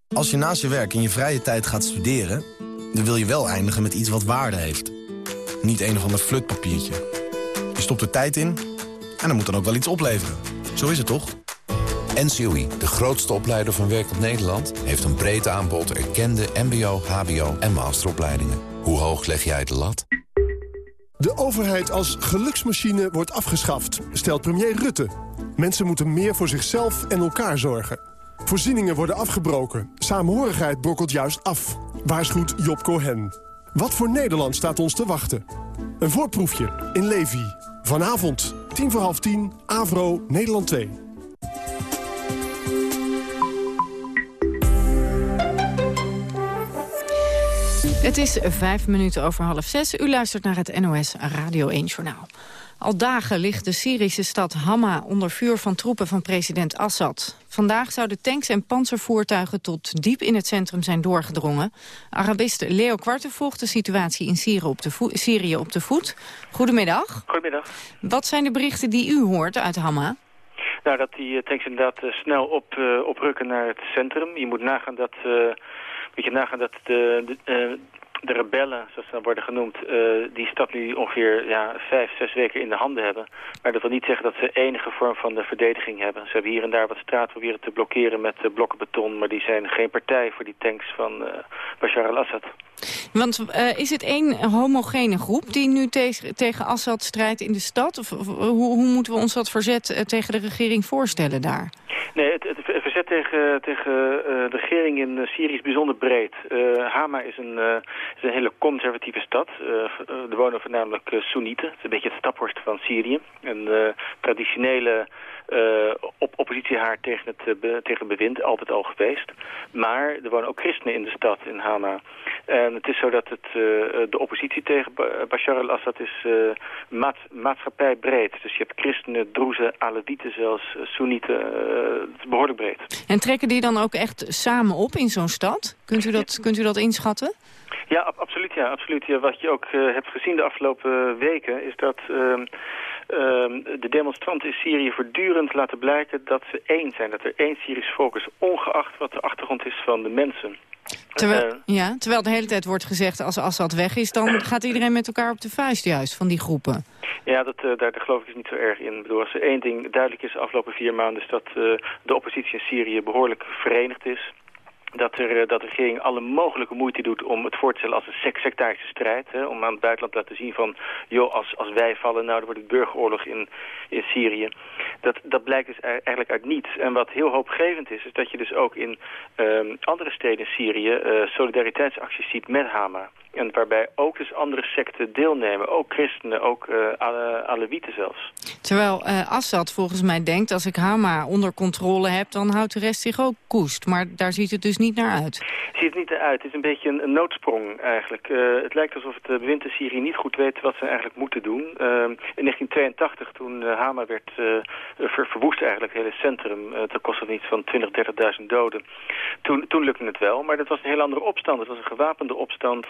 Als je naast je werk in je vrije tijd gaat studeren... dan wil je wel eindigen met iets wat waarde heeft. Niet een of ander flutpapiertje. Je stopt er tijd in en dan moet dan ook wel iets opleveren. Zo is het toch? NCOI, de grootste opleider van werkend Nederland... heeft een breed aanbod erkende mbo, hbo en masteropleidingen. Hoe hoog leg jij de lat? De overheid als geluksmachine wordt afgeschaft, stelt premier Rutte. Mensen moeten meer voor zichzelf en elkaar zorgen. Voorzieningen worden afgebroken. Samenhorigheid brokkelt juist af. Waarschuwt Job Cohen. Wat voor Nederland staat ons te wachten? Een voorproefje in Levi. Vanavond, tien voor half tien, Avro, Nederland 2. Het is vijf minuten over half zes. U luistert naar het NOS Radio 1-journaal. Al dagen ligt de Syrische stad Hama onder vuur van troepen van president Assad. Vandaag zouden tanks en panzervoertuigen tot diep in het centrum zijn doorgedrongen. Arabist Leo Kwarte volgt de situatie in Syrië op, de Syrië op de voet. Goedemiddag. Goedemiddag. Wat zijn de berichten die u hoort uit Hama? Nou, dat die eh, tanks inderdaad uh, snel op, uh, oprukken naar het centrum. Je moet nagaan dat, moet je nagaan dat de, de de rebellen, zoals ze dan worden genoemd, uh, die stad nu ongeveer ja, vijf, zes weken in de handen hebben. Maar dat wil niet zeggen dat ze enige vorm van de verdediging hebben. Ze hebben hier en daar wat straat proberen te blokkeren met uh, blokken beton, maar die zijn geen partij voor die tanks van Bashar al-Assad. Want is het één homogene groep die nu te tegen Assad strijdt in de stad? Of, hoe, hoe, moeten we ons dat verzet tegen de regering voorstellen daar? Nee, het, verzet tegen, tegen uh, de regering in Syrië is bijzonder breed. Uh, Hama is een, is een hele conservatieve stad. er wonen voornamelijk Soenieten. Het is een beetje het staphorst van Syrië. Een traditionele uh, op oppositiehaar tegen het, uh, tegen bewind, altijd al geweest. Maar er wonen ook christenen in de stad, in Hama. En het is zo dat het, uh, de oppositie tegen Bashar al-Assad is maat, maatschappijbreed. Dus je hebt christenen, droezen, Alevieten zelfs, Soenieten. het is behoorlijk breed. En trekken die dan ook echt samen op in zo'n stad? Kunt u dat, kunt u dat inschatten? Ja, absoluut. Ja, absoluut. Ja, wat je ook hebt gezien de afgelopen weken is dat Ehm, de demonstranten in Syrië voortdurend laten blijken dat ze één zijn. Dat er één Syrisch volk is, ongeacht wat de achtergrond is van de mensen. Terwijl, uh, ja, terwijl de hele tijd wordt gezegd, als Assad weg is... dan gaat iedereen met elkaar op de vuist juist, van die groepen. Ja, dat, uh, daar, daar, geloof ik dus niet zo erg in. Ik bedoel, als er één ding duidelijk is de afgelopen vier maanden... is dat uh, de oppositie in Syrië behoorlijk verenigd is dat, er, eh, dat de regering alle mogelijke moeite doet om het voor te stellen als een sectarische strijd. Hè, om aan het buitenland te laten zien van, joh, als, als wij vallen, nou, dan wordt het burgeroorlog in, in Syrië. Dat, dat blijkt dus eigenlijk uit niets. En wat heel hoopgevend is, is dat je dus ook in um, andere steden in Syrië uh, solidariteitsacties ziet met Hama. En waarbij ook dus andere secten deelnemen. Ook christenen, ook uh, Alewieten zelfs. Terwijl uh, Assad volgens mij denkt... als ik Hama onder controle heb, dan houdt de rest zich ook koest. Maar daar ziet het dus niet naar uit. Ziet het niet naar uit. Het is een beetje een, een noodsprong eigenlijk. Uh, het lijkt alsof het bewind in Syrië niet goed weet wat ze eigenlijk moeten doen. in 1982, toen Hama werd ver, verwoest eigenlijk, het hele centrum... ten koste van iets van 20, 30.000 doden. Toen, toen lukte het wel, maar dat was een heel andere opstand. Het was een gewapende opstand...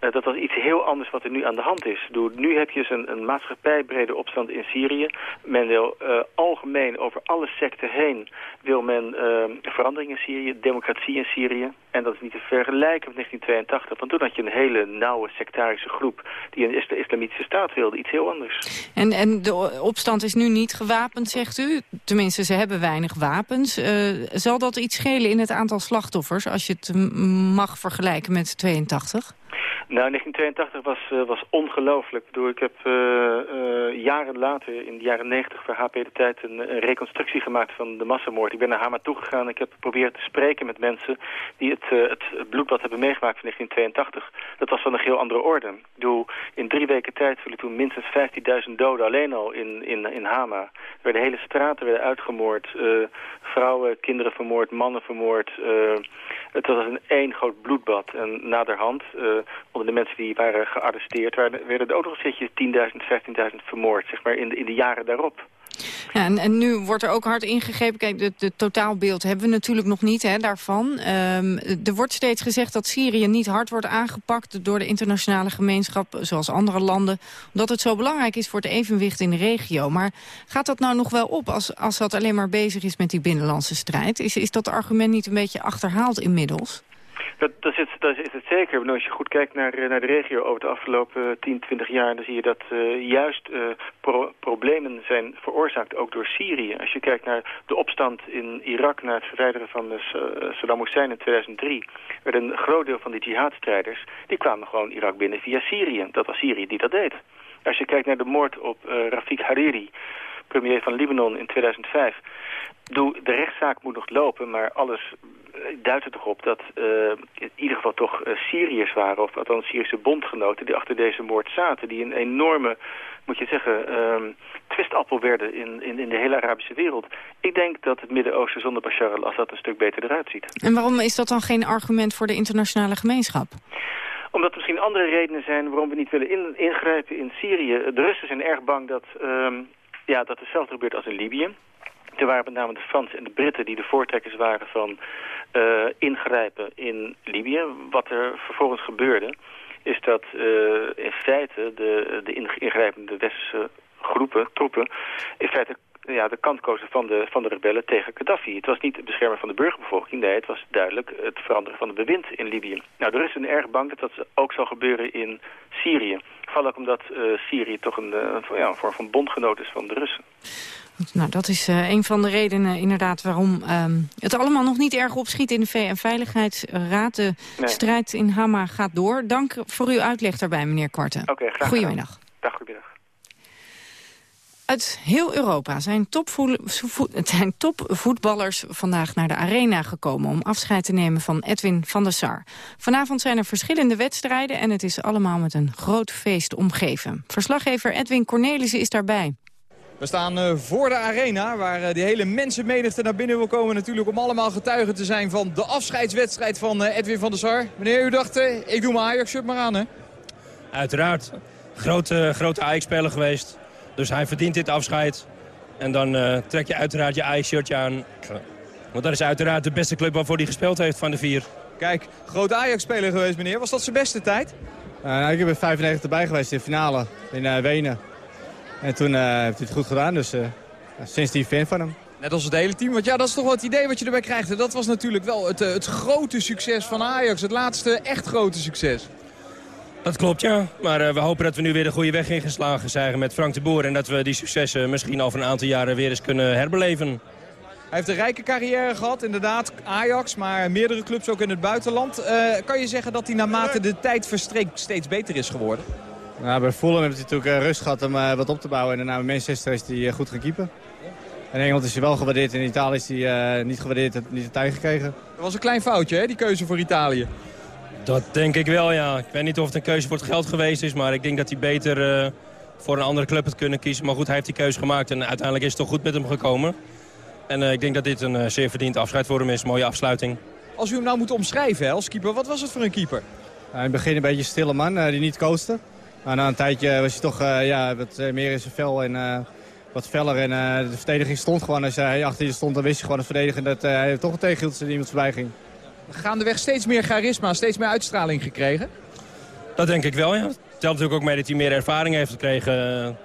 Uh, dat was iets heel anders wat er nu aan de hand is. Nu heb je dus een, een maatschappijbrede opstand in Syrië. Men wil uh, algemeen over alle secten heen wil men uh, verandering in Syrië, democratie in Syrië. En dat is niet te vergelijken met 1982. Want toen had je een hele nauwe sectarische groep die een islamitische staat wilde. Iets heel anders. En, en de opstand is nu niet gewapend, zegt u? Tenminste, ze hebben weinig wapens. zal dat iets schelen in het aantal slachtoffers als je het mag vergelijken met 82? Nou, 1982 was, uh, was ongelooflijk. Ik, ik heb uh, uh, jaren later, in de jaren 90 voor HP de Tijd, een, reconstructie gemaakt van de massamoord. Ik ben naar Hama toegegaan. Ik heb geprobeerd te spreken met mensen die het, het bloedbad hebben meegemaakt van 1982. Dat was van een heel andere orde. Ik bedoel, in drie weken tijd vielen toen minstens 15.000 doden alleen al in, in, in Hama. Er werden hele straten werden uitgemoord. vrouwen, kinderen vermoord, mannen vermoord. het was een één groot bloedbad. En naderhand onder de mensen die waren gearresteerd... werden er ook nog eens 10.000, 15.000 vermoord, zeg maar, in de, in de jaren daarop. En, en, nu wordt er ook hard ingegrepen. Kijk, het totaalbeeld hebben we natuurlijk nog niet hè, daarvan. Um, er wordt steeds gezegd dat Syrië niet hard wordt aangepakt... door de internationale gemeenschap, zoals andere landen... omdat het zo belangrijk is voor het evenwicht in de regio. Maar gaat dat nou nog wel op als, als dat alleen maar bezig is met die binnenlandse strijd? Is, is dat argument niet een beetje achterhaald inmiddels? Dat, is, dat is het zeker. als je goed kijkt naar, eh, naar de regio over de afgelopen 10, 20 jaar... dan zie je dat uh, juist uh, pro problemen zijn veroorzaakt ook door Syrië. Als je kijkt naar de opstand in Irak na het verwijderen van uh, Saddam Hussein in 2003... werd een groot deel van die jihadstrijders... die kwamen gewoon Irak binnen via Syrië. Dat was Syrië die dat deed. Als je kijkt naar de moord op Rafik Hariri premier van Libanon in 2005. Doe, de rechtszaak moet nog lopen, maar alles duidt er toch op dat uh, in ieder geval toch uh, Syriërs waren, of althans Syrische bondgenoten, die achter deze moord zaten. Die een enorme, moet je zeggen, uh, twistappel werden in, in, in de hele Arabische wereld. Ik denk dat het Midden-Oosten zonder Bashar al-Assad een stuk beter eruit ziet. En waarom is dat dan geen argument voor de internationale gemeenschap? Omdat er misschien andere redenen zijn waarom we niet willen in, ingrijpen in Syrië. De Russen zijn erg bang dat, ehm, ja, dat hetzelfde gebeurt als in Libië. Er waren met name de Fransen en de Britten die de voortrekkers waren van uh, ingrijpen in Libië. Wat er vervolgens gebeurde is dat uh, in feite de, de ingrijpende westerse groepen, troepen, in feite ja, de kant kozen van de, van de rebellen tegen Gaddafi. Het was niet het beschermen van de burgerbevolking, nee, het was duidelijk het veranderen van het bewind in Libië. Nou, de Russen zijn erg bang dat dat ook zal gebeuren in Syrië. Vooral ook omdat uh, Syrië toch een, ja, een vorm van bondgenoot is van de Russen. Nou, dat is uh, een van de redenen inderdaad waarom um, het allemaal nog niet erg opschiet in de VN-veiligheidsraad. De nee. strijd in Hama gaat door. Dank voor uw uitleg daarbij, meneer Korten. Oké, okay, graag Goedemiddag. Dag, goedemiddag. Uit heel Europa zijn, zijn topvoetballers vandaag naar de arena gekomen... om afscheid te nemen van Edwin van der Sar. Vanavond zijn er verschillende wedstrijden... en het is allemaal met een groot feest omgeven. Verslaggever Edwin Cornelissen is daarbij. We staan uh, voor de arena, waar uh, die hele mensenmenigte naar binnen wil komen... natuurlijk om allemaal getuige te zijn van de afscheidswedstrijd van uh, Edwin van der Sar. Meneer, u dacht, ik doe mijn Ajax-shirt maar aan, hè? Uiteraard. Grote, grote Ajax-speler geweest. Dus hij verdient dit afscheid. En dan trek je uiteraard je Ajax-shirtje aan. Want dat is uiteraard de beste club waarvoor hij gespeeld heeft van de vier. Kijk, grote Ajax-speler geweest, meneer. Was dat zijn beste tijd? ik heb er 95 erbij geweest in de finale in Wenen. En toen uh, heeft hij het goed gedaan, dus uh, sindsdien fan van hem. Net als het hele team, want ja, dat is toch wel het idee wat je erbij krijgt. En dat was natuurlijk wel het, het grote succes van Ajax, het laatste echt grote succes. Dat klopt, ja. Maar uh, we hopen dat we nu weer de goede weg ingeslagen zijn met Frank de Boer. En dat we die successen misschien over een aantal jaren weer eens kunnen herbeleven. Hij heeft een rijke carrière gehad, inderdaad, Ajax, maar meerdere clubs ook in het buitenland. kan je zeggen dat hij naarmate de tijd verstreekt steeds beter is geworden? Nou, bij Fulham heeft hij natuurlijk rust gehad om uh, wat op te bouwen. En daarna bij Manchester is hij uh, goed gaan keepen. In Engeland is hij wel gewaardeerd. In Italië is hij uh, niet gewaardeerd, niet de tijd gekregen. Dat was een klein foutje, hè, die keuze voor Italië. Dat denk ik wel, ja. Ik weet niet of het een keuze voor het geld geweest is. Maar ik denk dat hij beter voor een andere club had kunnen kiezen. Maar goed, hij heeft die keuze gemaakt. En uiteindelijk is het toch goed met hem gekomen. En ik denk dat dit een zeer verdiend afscheid voor hem is. Mooie afsluiting. Als u hem nou moet omschrijven hè, als keeper, wat was het voor een keeper? in het begin een beetje een stille man die niet coaste. Maar na een tijdje was hij toch uh, ja, wat meer in zijn vel en uh, wat feller. En uh, de verdediging stond gewoon. Als hij achter je stond, dan wist je gewoon de verdedigen dat hij toch een tegenhield als er iemand voorbij ging. Gaandeweg steeds meer charisma, steeds meer uitstraling gekregen? Dat denk ik wel, ja. Het telt natuurlijk ook mee dat hij meer ervaring heeft gekregen.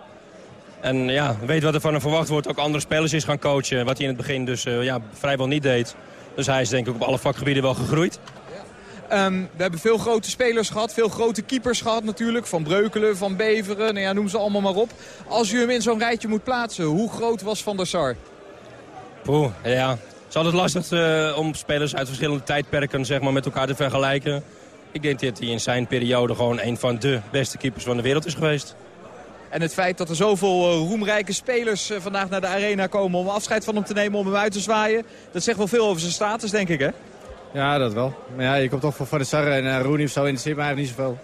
En ja, weet wat er van hem verwacht wordt. Ook andere spelers is gaan coachen, wat hij in het begin dus ja, vrijwel niet deed. Dus hij is denk ik op alle vakgebieden wel gegroeid. Um, we hebben veel grote spelers gehad, veel grote keepers gehad natuurlijk. Van Breukelen, Van Beveren, nou ja, noem ze allemaal maar op. Als u hem in zo'n rijtje moet plaatsen, hoe groot was Van der Sar? Poeh, ja. Het is altijd lastig uh, om spelers uit verschillende tijdperken zeg maar, met elkaar te vergelijken. Ik denk dat hij in zijn periode gewoon een van de beste keepers van de wereld is geweest. En het feit dat er zoveel uh, roemrijke spelers uh, vandaag naar de arena komen om afscheid van hem te nemen, om hem uit te zwaaien. Dat zegt wel veel over zijn status, denk ik, hè? Ja, dat wel. Maar ja, je komt toch voor Van de Sarre en uh, Rooney of zo interesseert me eigenlijk niet zoveel.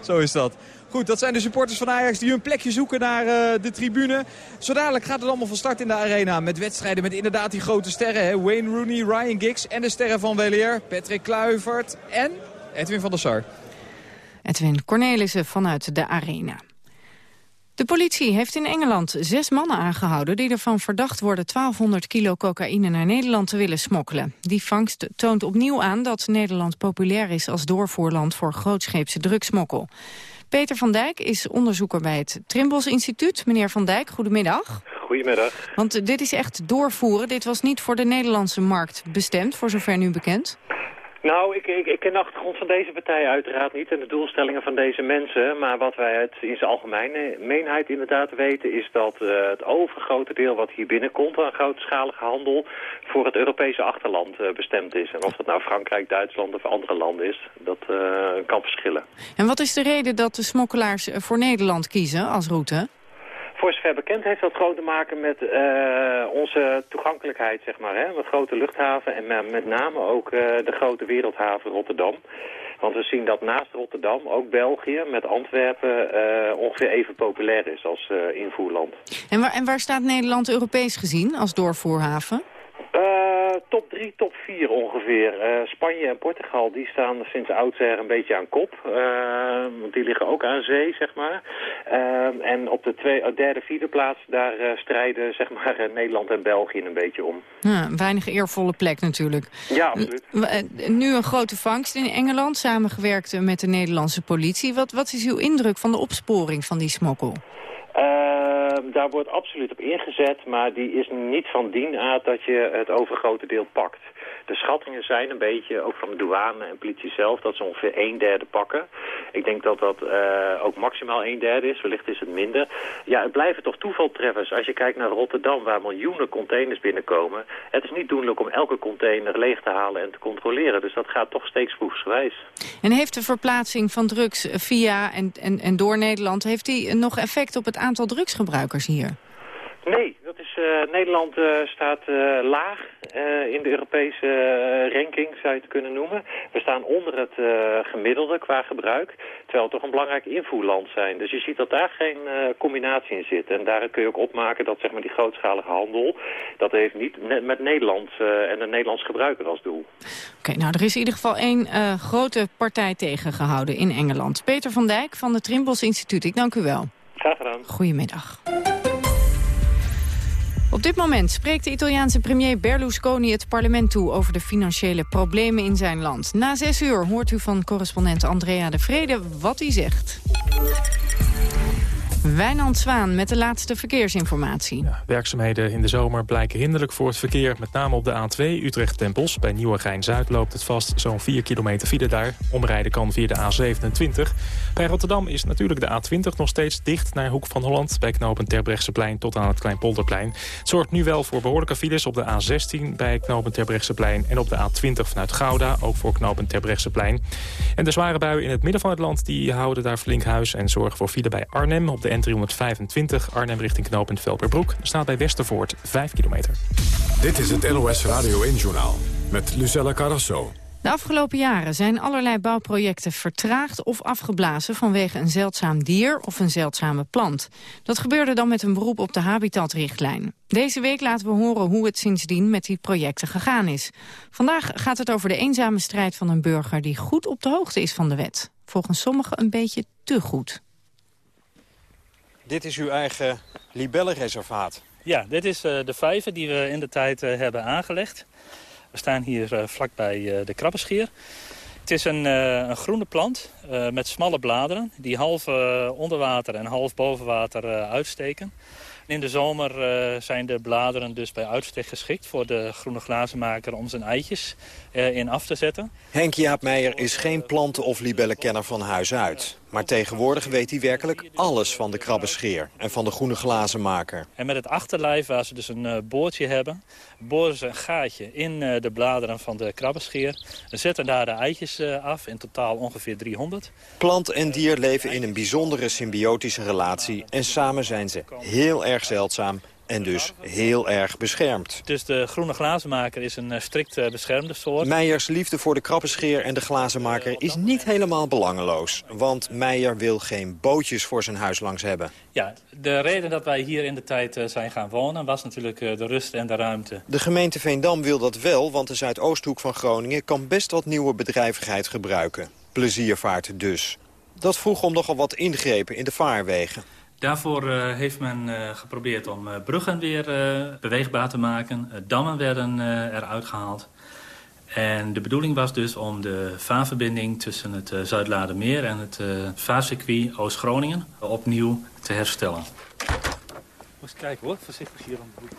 Zo is dat. Goed, dat zijn de supporters van Ajax die hun plekje zoeken naar uh, de tribune. Zo dadelijk gaat het allemaal van start in de arena. Met wedstrijden met inderdaad die grote sterren. Hè? Wayne Rooney, Ryan Giggs en de sterren van WLR. Patrick Kluivert en Edwin van der Sar. Edwin Cornelissen vanuit de arena. De politie heeft in Engeland zes mannen aangehouden... die ervan verdacht worden 1200 kilo cocaïne naar Nederland te willen smokkelen. Die vangst toont opnieuw aan dat Nederland populair is... als doorvoerland voor grootscheepse drugsmokkel. Peter van Dijk is onderzoeker bij het Trimbos Instituut. Meneer van Dijk, goedemiddag. Goedemiddag. Want dit is echt doorvoeren. Dit was niet voor de Nederlandse markt bestemd, voor zover nu bekend. Nou, ik, ik, ik ken de achtergrond van deze partij uiteraard niet en de doelstellingen van deze mensen. Maar wat wij uit in zijn algemene meenheid inderdaad weten is dat uh, het overgrote deel wat hier binnenkomt aan grootschalige handel voor het Europese achterland uh, bestemd is. En of dat nou Frankrijk, Duitsland of andere landen is, dat uh, kan verschillen. En wat is de reden dat de smokkelaars voor Nederland kiezen als route? Voor zover bekend heeft dat gewoon te maken met uh, onze toegankelijkheid, zeg maar. Hè? Met grote luchthaven en met name ook uh, de grote wereldhaven Rotterdam. Want we zien dat naast Rotterdam ook België met Antwerpen uh, ongeveer even populair is als invoerland. En waar, en waar staat Nederland Europees gezien als doorvoerhaven? Uh, top 3, top 4 ongeveer. Uh, Spanje en Portugal die staan sinds oudsher een beetje aan kop. Uh, want die liggen ook aan zee, zeg maar. en op de twee, derde, vierde plaats, daar strijden zeg maar, Nederland en België een beetje om. Ja, weinig eervolle plek natuurlijk. Ja, absoluut. Nu een grote vangst in Engeland, samengewerkt met de Nederlandse politie. Wat, wat is uw indruk van de opsporing van die smokkel? Uh, daar wordt absoluut op ingezet, maar die is niet van dien aard dat je het overgrote deel pakt. De schattingen zijn een beetje, ook van de douane en politie zelf, dat ze ongeveer een derde pakken. Ik denk dat dat uh, ook maximaal een derde is, wellicht is het minder. Ja, het blijven toch toevaltreffers. Als je kijkt naar Rotterdam, waar miljoenen containers binnenkomen. Het is niet doenlijk om elke container leeg te halen en te controleren. Dus dat gaat toch steeds proefsgewijs. En heeft de verplaatsing van drugs via en, en, en door Nederland... heeft die nog effect op het aantal drugsgebruikers hier? Nee, dat is, uh, Nederland uh, staat uh, laag in de Europese ranking, zou je het kunnen noemen. We staan onder het gemiddelde qua gebruik, terwijl we toch een belangrijk invoerland zijn. Dus je ziet dat daar geen combinatie in zit. En daar kun je ook opmaken dat zeg maar, die grootschalige handel, dat heeft niet met Nederland en de Nederlands gebruiker als doel. Oké, nou er is in ieder geval één grote partij tegengehouden in Engeland. Peter van Dijk van het Trimbos Instituut, ik dank u wel. Graag gedaan. Goedemiddag. Op dit moment spreekt de Italiaanse premier Berlusconi het parlement toe... over de financiële problemen in zijn land. Na zes uur hoort u van correspondent Andrea de Vrede wat hij zegt. Wijnand Zwaan met de laatste verkeersinformatie. Ja, werkzaamheden in de zomer blijken hinderlijk voor het verkeer. Met name op de A2 Utrecht-Tempels. Bij Nieuwegein-Zuid loopt het vast zo'n 4 kilometer file daar. Omrijden kan via de A27. Bij Rotterdam is natuurlijk de A20 nog steeds dicht naar Hoek van Holland. Bij knooppunt Terbrechtseplein tot aan het Kleinpolderplein. Het zorgt nu wel voor behoorlijke files op de A16 bij knooppunt Terbrechtseplein. En op de A20 vanuit Gouda, ook voor knooppunt Terbrechtseplein. En de zware buien in het midden van het land die houden daar flink huis... en zorgen voor file bij Arnhem op de N325 Arnhem richting knooppunt Velperbroek. staat bij Westervoort 5 kilometer. Dit is het NOS Radio 1-journaal met Lucella Carrasso. De afgelopen jaren zijn allerlei bouwprojecten vertraagd of afgeblazen vanwege een zeldzaam dier of een zeldzame plant. Dat gebeurde dan met een beroep op de habitatrichtlijn. Deze week laten we horen hoe het sindsdien met die projecten gegaan is. Vandaag gaat het over de eenzame strijd van een burger die goed op de hoogte is van de wet. Volgens sommigen een beetje te goed. Dit is uw eigen libellenreservaat. Ja, dit is uh, de vijver die we in de tijd uh, hebben aangelegd. We staan hier uh, vlakbij de krabbenscheer. Het is een, een groene plant met smalle bladeren... die half onder water en half boven water uitsteken. In de zomer uh, zijn de bladeren dus bij uitstek geschikt voor de groene glazenmaker om zijn eitjes uh, in af te zetten. Henk Jaap Meijer is geen planten- of libellenkenner van huis uit. Maar tegenwoordig weet hij werkelijk alles van de krabbenscheer en van de groene glazenmaker. En met het achterlijf, waar ze dus een uh, boordje hebben, boren ze een gaatje in de bladeren van de krabbenscheer. Zetten daar de eitjes af, in totaal ongeveer 300. Plant en dier leven in een bijzondere symbiotische relatie en samen zijn ze heel erg zeldzaam en dus heel erg beschermd. Dus de groene glazenmaker is een uh, strikt uh, beschermde soort. Meijers liefde voor de krappenscheer en de glazenmaker is niet helemaal belangeloos. Want Meijer wil geen bootjes voor zijn huis langs hebben. Ja, de reden dat wij hier in de tijd zijn gaan wonen was natuurlijk de rust en de ruimte. De gemeente Veendam wil dat wel, want de Zuidoosthoek van Groningen kan best wat nieuwe bedrijvigheid gebruiken. Pleziervaart dus. Dat vroeg om nogal wat ingrepen in de vaarwegen. Daarvoor uh, heeft men uh, geprobeerd om uh, bruggen weer beweegbaar te maken. dammen werden eruit gehaald. En de bedoeling was dus om de vaarverbinding tussen het Zuidladermeer en het vaarcircuit Oost-Groningen opnieuw te herstellen. Moet kijken hoor, voorzichtig hier aan de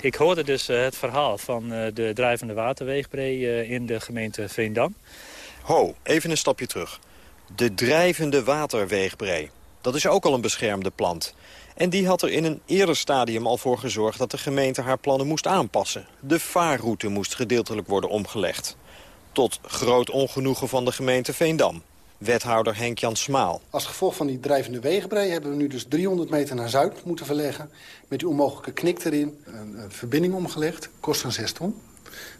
Ik hoorde dus het verhaal van de drijvende waterweegbree in de gemeente Veendam. Ho, even een stapje terug. De drijvende waterweegbree. Dat is ook al een beschermde plant. En die had er in een eerder stadium al voor gezorgd dat de gemeente haar plannen moest aanpassen. De vaarroute moest gedeeltelijk worden omgelegd. Tot groot ongenoegen van de gemeente Veendam. Wethouder Henk-Jan Smaal. Als gevolg van die drijvende wegenbrei hebben we nu dus 300 meter naar zuid moeten verleggen. Met die onmogelijke knik erin. Een, een verbinding omgelegd, kost een 6 ton.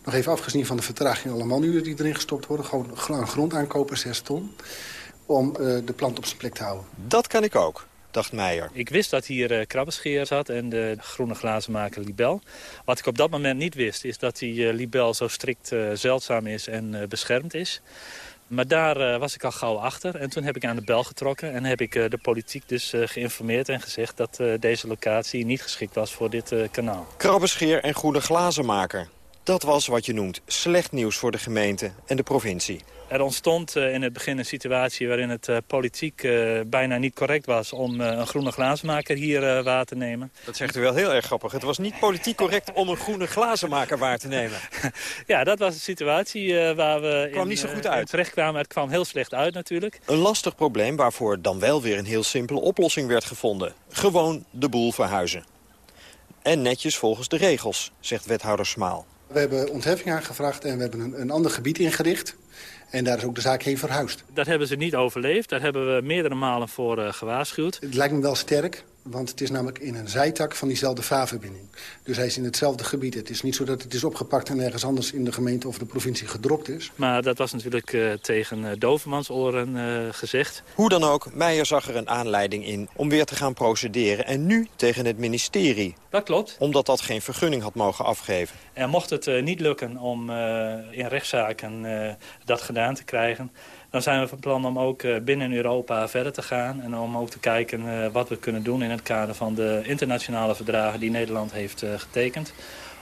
Nog even afgezien van de vertraging allemaal nu die erin gestopt worden. Gewoon een grond aankopen, 6 ton. Om uh, de plant op zijn plek te houden. Dat kan ik ook dacht Meijer. Ik wist dat hier uh, krabbenscheer zat en de groene glazenmaker libel. Wat ik op dat moment niet wist is dat die uh, libel zo strikt uh, zeldzaam is en beschermd is. Maar daar was ik al gauw achter en toen heb ik aan de bel getrokken... en heb ik de politiek dus geïnformeerd en gezegd... dat deze locatie niet geschikt was voor dit kanaal. Krabbenscheer en groene glazenmaker. Dat was wat je noemt slecht nieuws voor de gemeente en de provincie. Er ontstond in het begin een situatie waarin het politiek bijna niet correct was... om een groene glazenmaker hier waar te nemen. Dat zegt u wel heel erg grappig. Het was niet politiek correct om een groene glazenmaker waar te nemen. ja, dat was de situatie waar we kwam in, niet zo goed uit. terecht kwamen. Het kwam heel slecht uit natuurlijk. Een lastig probleem waarvoor dan wel weer een heel simpele oplossing werd gevonden. Gewoon de boel verhuizen. En netjes volgens de regels, zegt wethouder Smaal. We hebben ontheffing aangevraagd en we hebben een, een ander gebied ingericht. En daar is ook de zaak heen verhuisd. Dat hebben ze niet overleefd. Daar hebben we meerdere malen voor uh, gewaarschuwd. Het lijkt me wel sterk, want het is namelijk in een zijtak van diezelfde vaarverbinding. Dus hij is in hetzelfde gebied. Het is niet zo dat het is opgepakt en ergens anders in de gemeente of de provincie gedropt is. Maar dat was natuurlijk uh, tegen uh, dovermansoren uh, gezegd. Hoe dan ook, Meijer zag er een aanleiding in om weer te gaan procederen. En nu tegen het ministerie. Dat klopt. Omdat dat geen vergunning had mogen afgeven. En mocht het niet lukken om in rechtszaken dat gedaan te krijgen dan zijn we van plan om ook binnen Europa verder te gaan. En om ook te kijken wat we kunnen doen in het kader van de internationale verdragen die Nederland heeft getekend.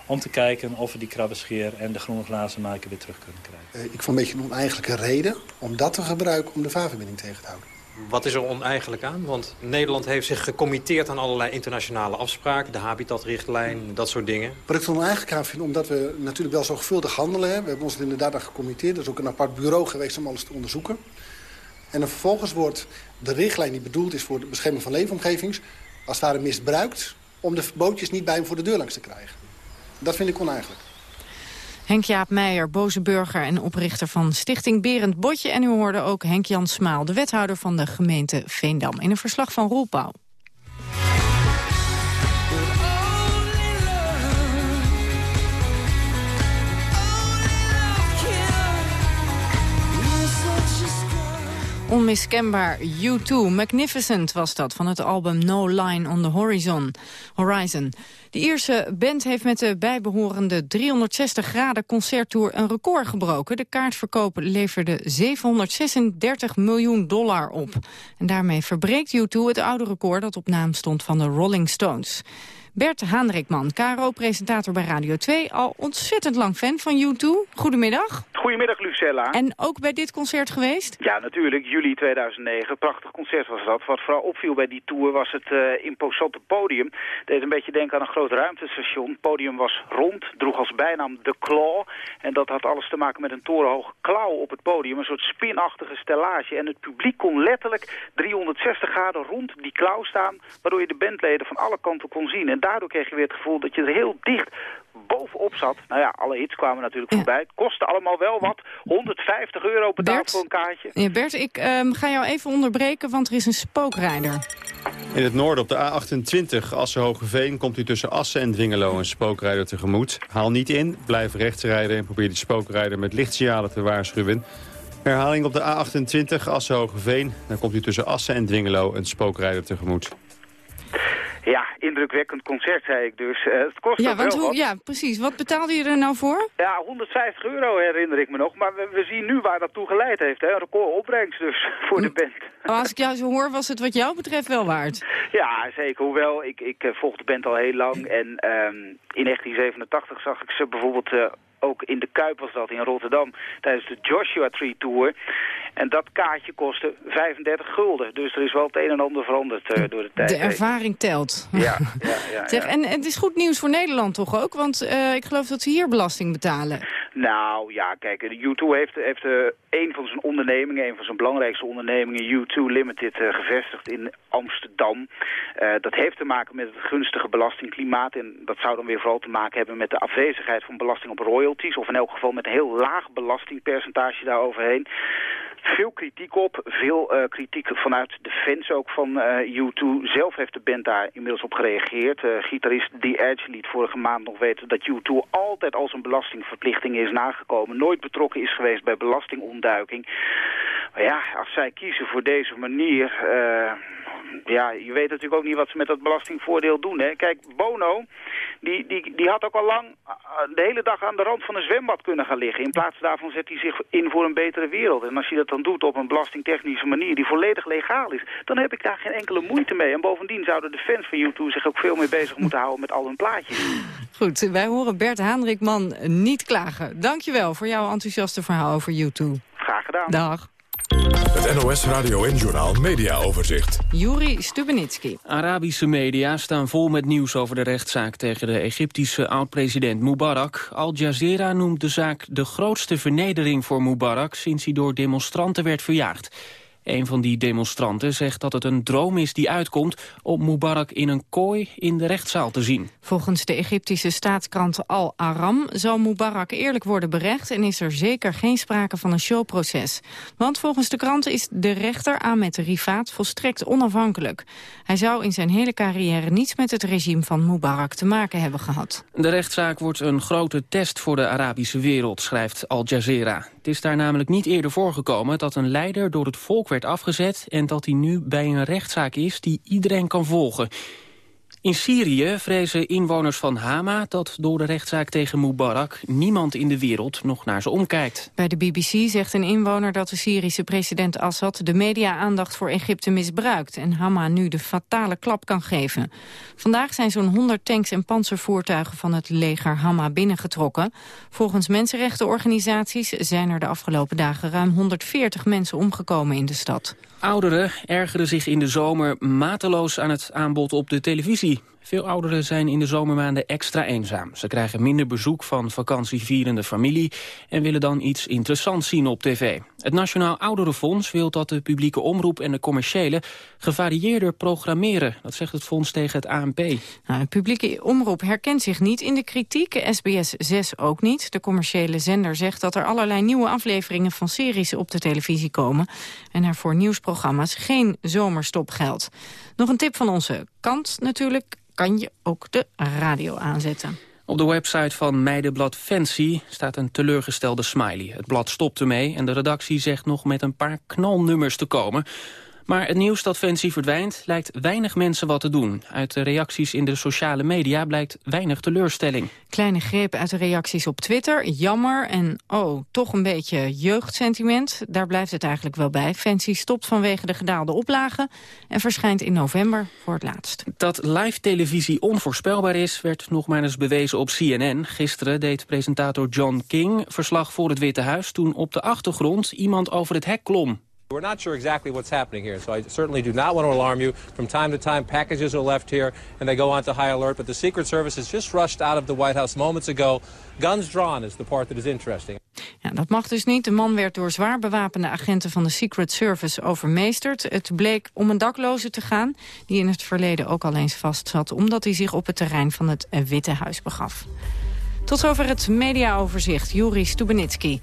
Om te kijken of we die krabbenscheer en de groene glazenmaker weer terug kunnen krijgen. ik vond een beetje een oneigenlijke reden om dat te gebruiken om de vaarverbinding tegen te houden. Wat is er oneigenlijk aan? Want Nederland heeft zich gecommitteerd aan allerlei internationale afspraken. De habitatrichtlijn, dat soort dingen. Wat ik er oneigenlijk aan vind, omdat we natuurlijk wel zorgvuldig handelen. We hebben ons er inderdaad aan gecommitteerd. Er is ook een apart bureau geweest om alles te onderzoeken. En dan vervolgens wordt de richtlijn die bedoeld is voor de bescherming van leefomgevings... als het ware misbruikt om de bootjes niet bij hem voor de deur langs te krijgen. Dat vind ik oneigenlijk. Henk-Jaap Meijer, boze burger en oprichter van Stichting Berend Botje. En u hoorde ook Henk-Jan Smaal, de wethouder van de gemeente Veendam. In een verslag van Roel Onmiskenbaar U2, Magnificent was dat, van het album No Line on the Horizon. Horizon. De Ierse band heeft met de bijbehorende 360 graden concerttour een record gebroken. De kaartverkoop leverde 736 miljoen dollar op. En daarmee verbreekt U2 het oude record dat op naam stond van de Rolling Stones. Bert Haanrikman, KRO-presentator bij Radio 2, al ontzettend lang fan van U2. Goedemiddag. Goedemiddag, Lucella. En ook bij dit concert geweest? Ja, natuurlijk. Juli 2009. Prachtig concert was dat. Wat vooral opviel bij die tour was het uh, imposante podium. Deed een beetje denken aan een groot ruimtestation. Het podium was rond, droeg als bijnaam de Claw. En dat had alles te maken met een torenhoge klauw op het podium. Een soort spinachtige stellage. En het publiek kon letterlijk 360 graden rond die klauw staan. Waardoor je de bandleden van alle kanten kon zien. En daardoor kreeg je weer het gevoel dat je er heel dicht bovenop zat. Nou ja, alle hits kwamen natuurlijk voorbij. Het kostte allemaal wel wat. 150 euro betaald voor een kaartje. Ja, Bert, ik um, ga jou even onderbreken, want er is een spookrijder. In het noorden op de A28 Assen-Hogeveen komt u tussen Assen en Dwingelo een spookrijder tegemoet. Haal niet in, blijf rechts rijden en probeer die spookrijder met lichtsignalen te waarschuwen. Herhaling op de A28 Assen-Hogeveen. Dan komt u tussen Assen en Dwingelo een spookrijder tegemoet. Ja, indrukwekkend concert, zei ik dus. Uh, het kost ja, want wel hoe, wat. ja, precies. Wat betaalde je er nou voor? Ja, 150 euro herinner ik me nog. Maar we, we zien nu waar dat toe geleid heeft. Hè. Een record opbrengst dus voor de band. Maar als ik jou zo hoor, was het wat jou betreft wel waard. Ja, zeker. Hoewel, ik, ik uh, volg de band al heel lang. En um, in 1987 zag ik ze bijvoorbeeld... Uh, ook in de Kuip was dat, in Rotterdam, tijdens de Joshua Tree Tour. En dat kaartje kostte 35 gulden. Dus er is wel het een en ander veranderd uh, door de tijd. De ervaring telt. Ja, ja, ja, zeg, En het is goed nieuws voor Nederland toch ook? Want uh, ik geloof dat ze hier belasting betalen. Nou ja, kijk, U2 heeft, heeft uh, een van zijn ondernemingen, een van zijn belangrijkste ondernemingen, U2 Limited, gevestigd in Amsterdam. Dat heeft te maken met het gunstige belastingklimaat en dat zou dan weer vooral te maken hebben met de afwezigheid van belasting op royalties, of in elk geval met een heel laag belastingpercentage daaroverheen veel kritiek op. Veel uh, kritiek vanuit de fans ook van uh, U2. Zelf heeft de band daar inmiddels op gereageerd. Uh, gitarist The Edge liet vorige maand nog weten dat U2 altijd als een belastingverplichting is nagekomen. Nooit betrokken is geweest bij belastingontduiking. Maar ja, als zij kiezen voor deze manier ja, je weet natuurlijk ook niet wat ze met dat belastingvoordeel doen. Hè. Kijk, Bono, die, die, die had ook al lang de hele dag aan de rand van een zwembad kunnen gaan liggen. In plaats daarvan zet hij zich in voor een betere wereld. En als hij dat dan doet op een belastingtechnische manier die volledig legaal is, dan heb ik daar geen enkele moeite mee. En bovendien zouden de fans van YouTube zich ook veel meer bezig moeten houden met al hun plaatjes. Goed, wij horen Bert Haandrikman niet klagen. Dankjewel voor jouw enthousiaste verhaal over YouTube. Graag gedaan. Dag. Het NOS Radio en Journal Media Overzicht. Juri Stubenitski. Arabische media staan vol met nieuws over de rechtszaak tegen de Egyptische oud-president Mubarak. Al Jazeera noemt de zaak de grootste vernedering voor Mubarak sinds hij door demonstranten werd verjaagd. Een van die demonstranten zegt dat het een droom is die uitkomt... om Mubarak in een kooi in de rechtszaal te zien. Volgens de Egyptische staatskrant Al Aram zal Mubarak eerlijk worden berecht... en is er zeker geen sprake van een showproces. Want volgens de krant is de rechter Ahmed Rifaat volstrekt onafhankelijk. Hij zou in zijn hele carrière niets met het regime van Mubarak te maken hebben gehad. De rechtszaak wordt een grote test voor de Arabische wereld, schrijft Al Jazeera. Het is daar namelijk niet eerder voorgekomen dat een leider door het volk werd afgezet... en dat hij nu bij een rechtszaak is die iedereen kan volgen. In Syrië vrezen inwoners van Hama dat door de rechtszaak tegen Mubarak niemand in de wereld nog naar ze omkijkt. Bij de BBC zegt een inwoner dat de Syrische president Assad de media-aandacht voor Egypte misbruikt en Hama nu de fatale klap kan geven. Vandaag zijn zo'n 100 tanks en panzervoertuigen van het leger Hama binnengetrokken. Volgens mensenrechtenorganisaties zijn er de afgelopen dagen ruim 140 mensen omgekomen in de stad. Ouderen ergeren zich in de zomer mateloos aan het aanbod op de televisie. Veel ouderen zijn in de zomermaanden extra eenzaam. Ze krijgen minder bezoek van vakantievierende familie... en willen dan iets interessants zien op tv. Het Nationaal Ouderenfonds wil dat de publieke omroep en de commerciële... gevarieerder programmeren. Dat zegt het fonds tegen het ANP. Nou, de publieke omroep herkent zich niet in de kritiek. SBS 6 ook niet. De commerciële zender zegt dat er allerlei nieuwe afleveringen... van series op de televisie komen. En er voor nieuwsprogramma's geen zomerstop geldt. Nog een tip van onze kant natuurlijk kan je ook de radio aanzetten. Op de website van Meidenblad Fancy staat een teleurgestelde smiley. Het blad stopt ermee en de redactie zegt nog met een paar knalnummers te komen. Maar het nieuws dat Fancy verdwijnt lijkt weinig mensen wat te doen. Uit de reacties in de sociale media blijkt weinig teleurstelling. Kleine greep uit de reacties op Twitter. Jammer en oh, toch een beetje jeugdsentiment. Daar blijft het eigenlijk wel bij. Fancy stopt vanwege de gedaalde oplagen... en verschijnt in november voor het laatst. Dat live televisie onvoorspelbaar is, werd nog maar eens bewezen op CNN. Gisteren deed presentator John King verslag voor het Witte Huis... toen op de achtergrond iemand over het hek klom. We're not sure exactly what's happening here, so I certainly do not want to alarm you. From time to time, packages are left here and they go on to high alert, but the Secret Service has just rushed out of the White House moments ago. Guns drawn is the part that is interesting. Ja, dat mag dus niet. De man werd door zwaar bewapende agenten van de Secret Service overmeesterd. Het bleek om een dakloze te gaan, die in het verleden ook al eens vast zat... omdat hij zich op het terrein van het Witte Huis begaf. Tot zover het mediaoverzicht. Juri Stubenitski.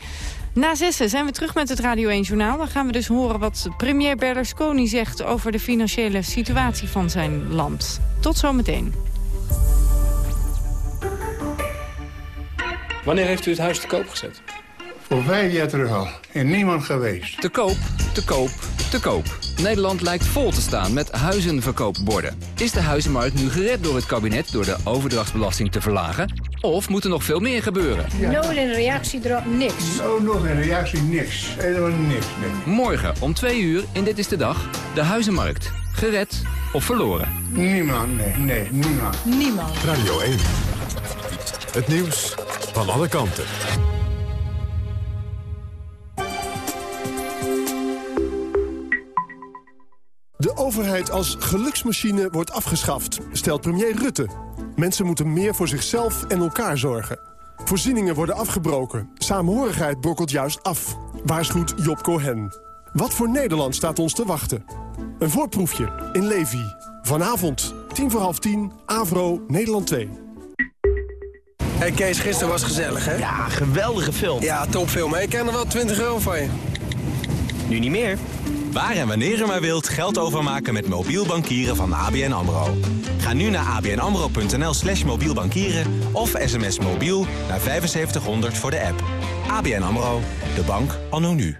Na zessen zijn we terug met het Radio 1 Journaal. Dan gaan we dus horen wat premier Berlusconi zegt... over de financiële situatie van zijn land. Tot zometeen. Wanneer heeft u het huis te koop gezet? Voor vijf jaar terug al. En niemand geweest. Te koop, te koop, te koop. Nederland lijkt vol te staan met huizenverkoopborden. Is de huizenmarkt nu gered door het kabinet door de overdrachtsbelasting te verlagen? Of moet er nog veel meer gebeuren? Ja. Nooit een reactie erop, niks. No, nog een reactie, niks. Helemaal niks, nee. Morgen om twee uur in Dit is de Dag, de huizenmarkt. Gered of verloren? Niemand, nee, nee, niemand. Niemand. Radio 1. Het nieuws van alle kanten. Overheid als geluksmachine wordt afgeschaft, stelt premier Rutte. Mensen moeten meer voor zichzelf en elkaar zorgen. Voorzieningen worden afgebroken. Saamhorigheid brokkelt juist af. Waarschuwt Job Cohen. Wat voor Nederland staat ons te wachten? Een voorproefje in Levi. Vanavond, tien voor half tien, Avro, Nederland 2. Hey Kees, gisteren was gezellig, hè? Ja, geweldige film. Ja, topfilm. Ik ken er wel 20 euro van je. Nu niet meer. Waar en wanneer u maar wilt geld overmaken met mobiel bankieren van ABN AMRO. Ga nu naar abnamro.nl slash mobiel bankieren of sms mobiel naar 7500 voor de app. ABN AMRO, de bank anno nu.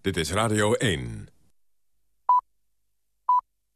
Dit is Radio 1.